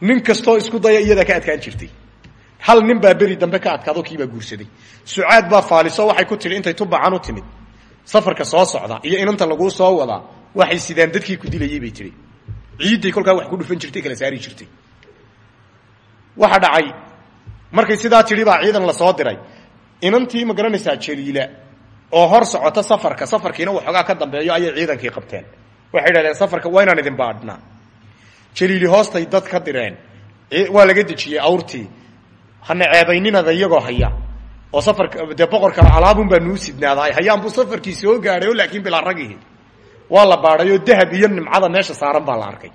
Nin kastoo isku daya iyadaa ka adkaan hal nin baa beri dambe ka adkaado kiibaa guursaday. Sucaad baa faaliso waxay ku tidhi intay tubacan u timid. Safarka soo socda iyo inanta laguu soo wadaa waxay sidaan dadkii ku dilayey bay tihi ciidday kolkaa wax ku dhufan jirtay kala saari jirtay. Waxa dhacay markay sidaa tidhi baa ciidan la soo diray. Inantii ma garanaysaa oo hor socota safarka safarkiina waxoogaa ka dambeeyo ayay ciidankii qabteen. Waxay idhahdeen safarka waa idin baadhnaa jaliili hoostay dad ka direen. Waa laga dejiyey awrtii hana ceebayninada iyagoo haya. Oo safarka dee boqorka alaabun baa nuu sidnaaday. Hayaanbuu safarkii soo gaadhay o laakiin bilaa ragihi waa la dahab iyo nimcada meesha saaran baa la arkay.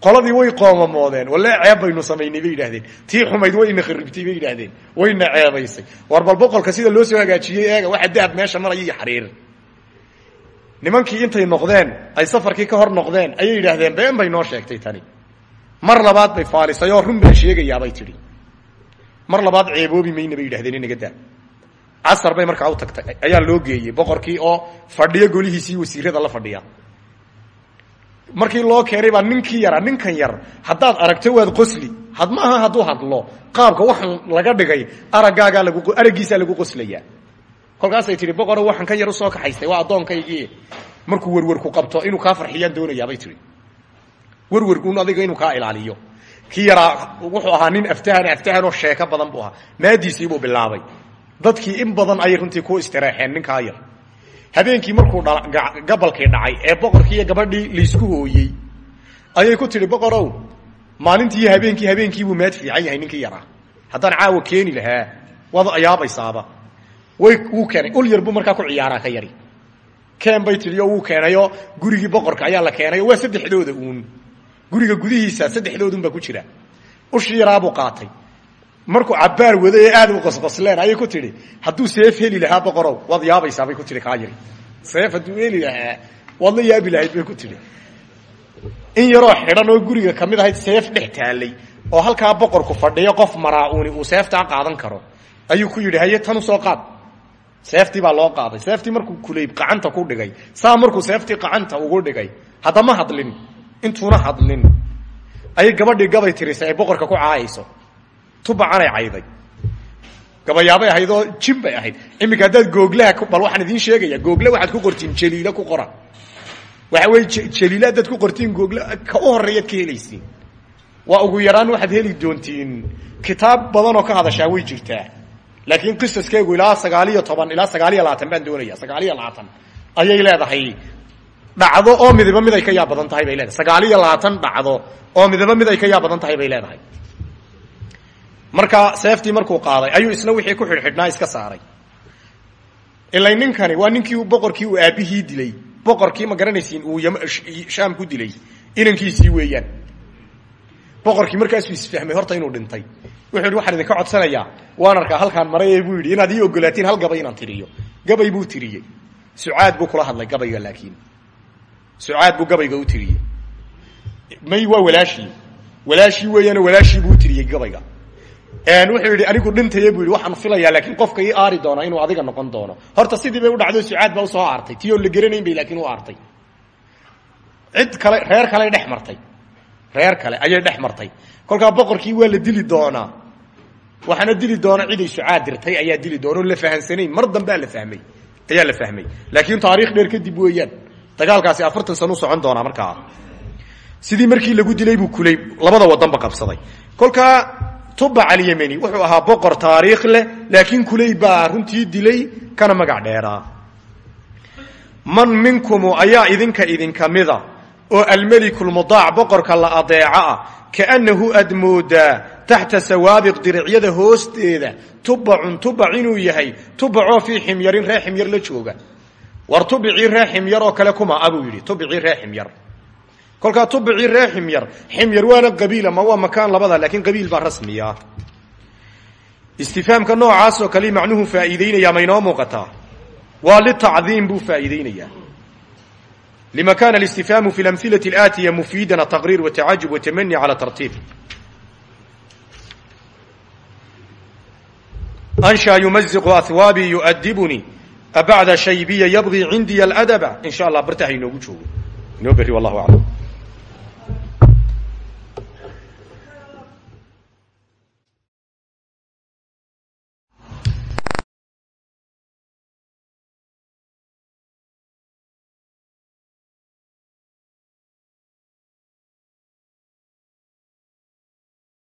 Qoladii way qoomamoodeen walle ceeb baynu samaynay bay yidhahdeen tii xumayd wayna kharibtay bay yidhahdeen wayna ceebaysay. War bal sida loo soo hagaajiyey eega waxa dahab meesha maraya iyo xariir nimankii intay noqdeen ay safarkii ka hor noqdeen ayay yidhaahdeen been bay noo sheegtay tani. Mar labaad bay faalisay oo run baan sheegayaabay tidhi mar labaad ceeboobi mayna bay inaga daa casar bay markaa u tagtay. Ayaa loo geeyey boqorkii oo fadhiyo golihiisii wasiirada la fadhiya. Markii loo keenay baa ninkii yaraa ninkan yar haddaad aragto waad qosli. Had maaha hadlo. Qaabka waxaan laga dhigay araggaagaa lagu araggiisaa lagu qoslayaa. Kolkaasay tihi boqoro waxaan kan yar u soo kaxaystay waa addoonkaygii markuu werwerku qabto inuu kaa farxiyaan doonayaabay tihi werwerkuun adiga inuu kaa ilaaliyo kii yaraa wuxuu ahaa nin aftahan aftahan oo sheeko badan buu ahaa. Maadiisiibuu bilaabay. Dadkii in badan ayay runtii ku istireexeen ninkaa yar. Habeenkii markuu gabalkii dhacay ee boqorkii iyo gabadhii laysku hooyey ayay ku tidhi boqorow maalintii habeenkii habeenkiibuu maad fiican yahay ninkii yaraa. Haddaan caawa keeni lahaa waad ayaabaysaaba. Way wuu keenay. Ul yar buu markaa ku ciyaaraa ka yari. Keen bay tidhi oo wuu keenayoo boqorka ayaa la keenayo waa saddexdooda uun guriga gudihiisa saddexdoodun baa ku jira. Ushii yaraabuu qaatay. Markuu cabaar wada ee aad u qosqosleen ayay ku tidhi hadduu seef heli lahaa boqorow waad yaabaysaa bay ku tihi kaa yari seef hadduu heli lahaa waad la yaabi lahayd bay ku tidhi. In yaroo xidhan oo guriga ka mid ahayd seef dhex taalay oo halkaa boqorku fadhiyo qof maraa-uuni uu seeftaa qaadan karo ayuu ku yidhi haye tan u soo qaad. Seeftii baa loo qaaday. Seeftii markuu kuleyb qacanta ku dhigay saa markuu seeftii qacanta ugu dhigay haddama hadlin intuuna hadlin. Ayay gabadhii gabay tirisay ay boqorka ku caayayso. Tubacanay cayday. Gabayaabay ahayd oo jin bay ahayd. Iminka haddaad bal waxaan idiin sheegaya google waxaad ku qortiin jaliila ku qora. Waxa weye jaliila haddaad ku qortiin google ka u horeeyaad ka ugu yaraan waxaad heli doontiin. Kitaab badan oo ka hadashaa way jirtaa. Laakiin qisaskeegu ilaa toban ilaa sagaaliyo labaatan baan doonaya labaatan. Ayay leedahay dhacdo oo midiba mid ay ka yaab badan tahay bay leedahay. Sagaaliyo labaatan dhacdo oo midiba mid ay ka yaab badan tahay bay leedahay. Marka seeftii markuu qaaday ayuu isna wixii ku xidhxidhnaa iska saaray. Ilay ninkani waa ninkii boqorkii uu aabbihii dilay. Boqorkii ma garanaysiin uu shaam ku dilay. Inankiisii weeyaan. Boqorkii markaasuu isfahmay horta inuu dhintay. Wuxuu yidhi waxaan idinka codsanayaa. Waan arkaa halkaan maraya buu yidhi inaad ii ogolaatiin hal gabay inaan tiriyo. Gabay buu tiriyey. Sucaad buu kula hadlay gabayga laakiin sucaad buu gabayga u tiriyey. May waa walaashii. Walaashii weeyaane walaashii buu u tiriyey gabayga. Wuxuu yidhi anigu dhintaya buu yidhi waxaan filayaa laakiin qofka ii aari doonaa inuu adiga noqon doono. Horta sidii bay u dhacdo sucaad baa u soo aartay. Oo la geranayn bay laakiin u aartay. Cid kale reer kale dhex reer kale ayay dhex martay. Boqorkii waa la dili doonaa waxaana dili doona ciday sucaad dirtay ayaa dili doona. Oo la fahansanayn mar dambea la fahmay. Ayaa la fahmay. Laakiin taariikh dheer kadib weeyaan dagaalkaasi afartan sano u socon doonaa markaa. Sidii markii lagu dilay buu kulay labada wadanba qabsaday kolkaa tubac alyemeni wuxuu ahaa boqor taariikh leh laakiin kulay baa runtii dilay kana magac dheeraa. Man minkumu ayaa idinka idinka mida oo almelikulmudaac boqorka la adeeco ah kaannahu aad moodaa taxta sawaabiq diricyada hoosteeda. Tubacun tubac inuu yahay tubacoo fii ximyarin ree ximyar la jooga war tubicii ree ximyar oo kale kuma abuu yidhi tubicii ree ximyar kolkaa tubicii ree ximyar ximyar waana qabiil ama waa makaan labada laakiin qabiil baa rasmiya istifaamka noocaasoo kale macnuhu faa'iideynaya maynoo muuqataa waa litacdiim buu faa'iideynayaa lima kana اlistifhaamu fi اlamhilaة اlaatiya mufiidan ataqriir watacaajub watamani calى tartiib anshaa yumaziqu ahwaabii yu'adibunii abacda shaybiya yabغii cindiya اladaba in sha allah barta ha inoogu joogo inoo wallahu aclam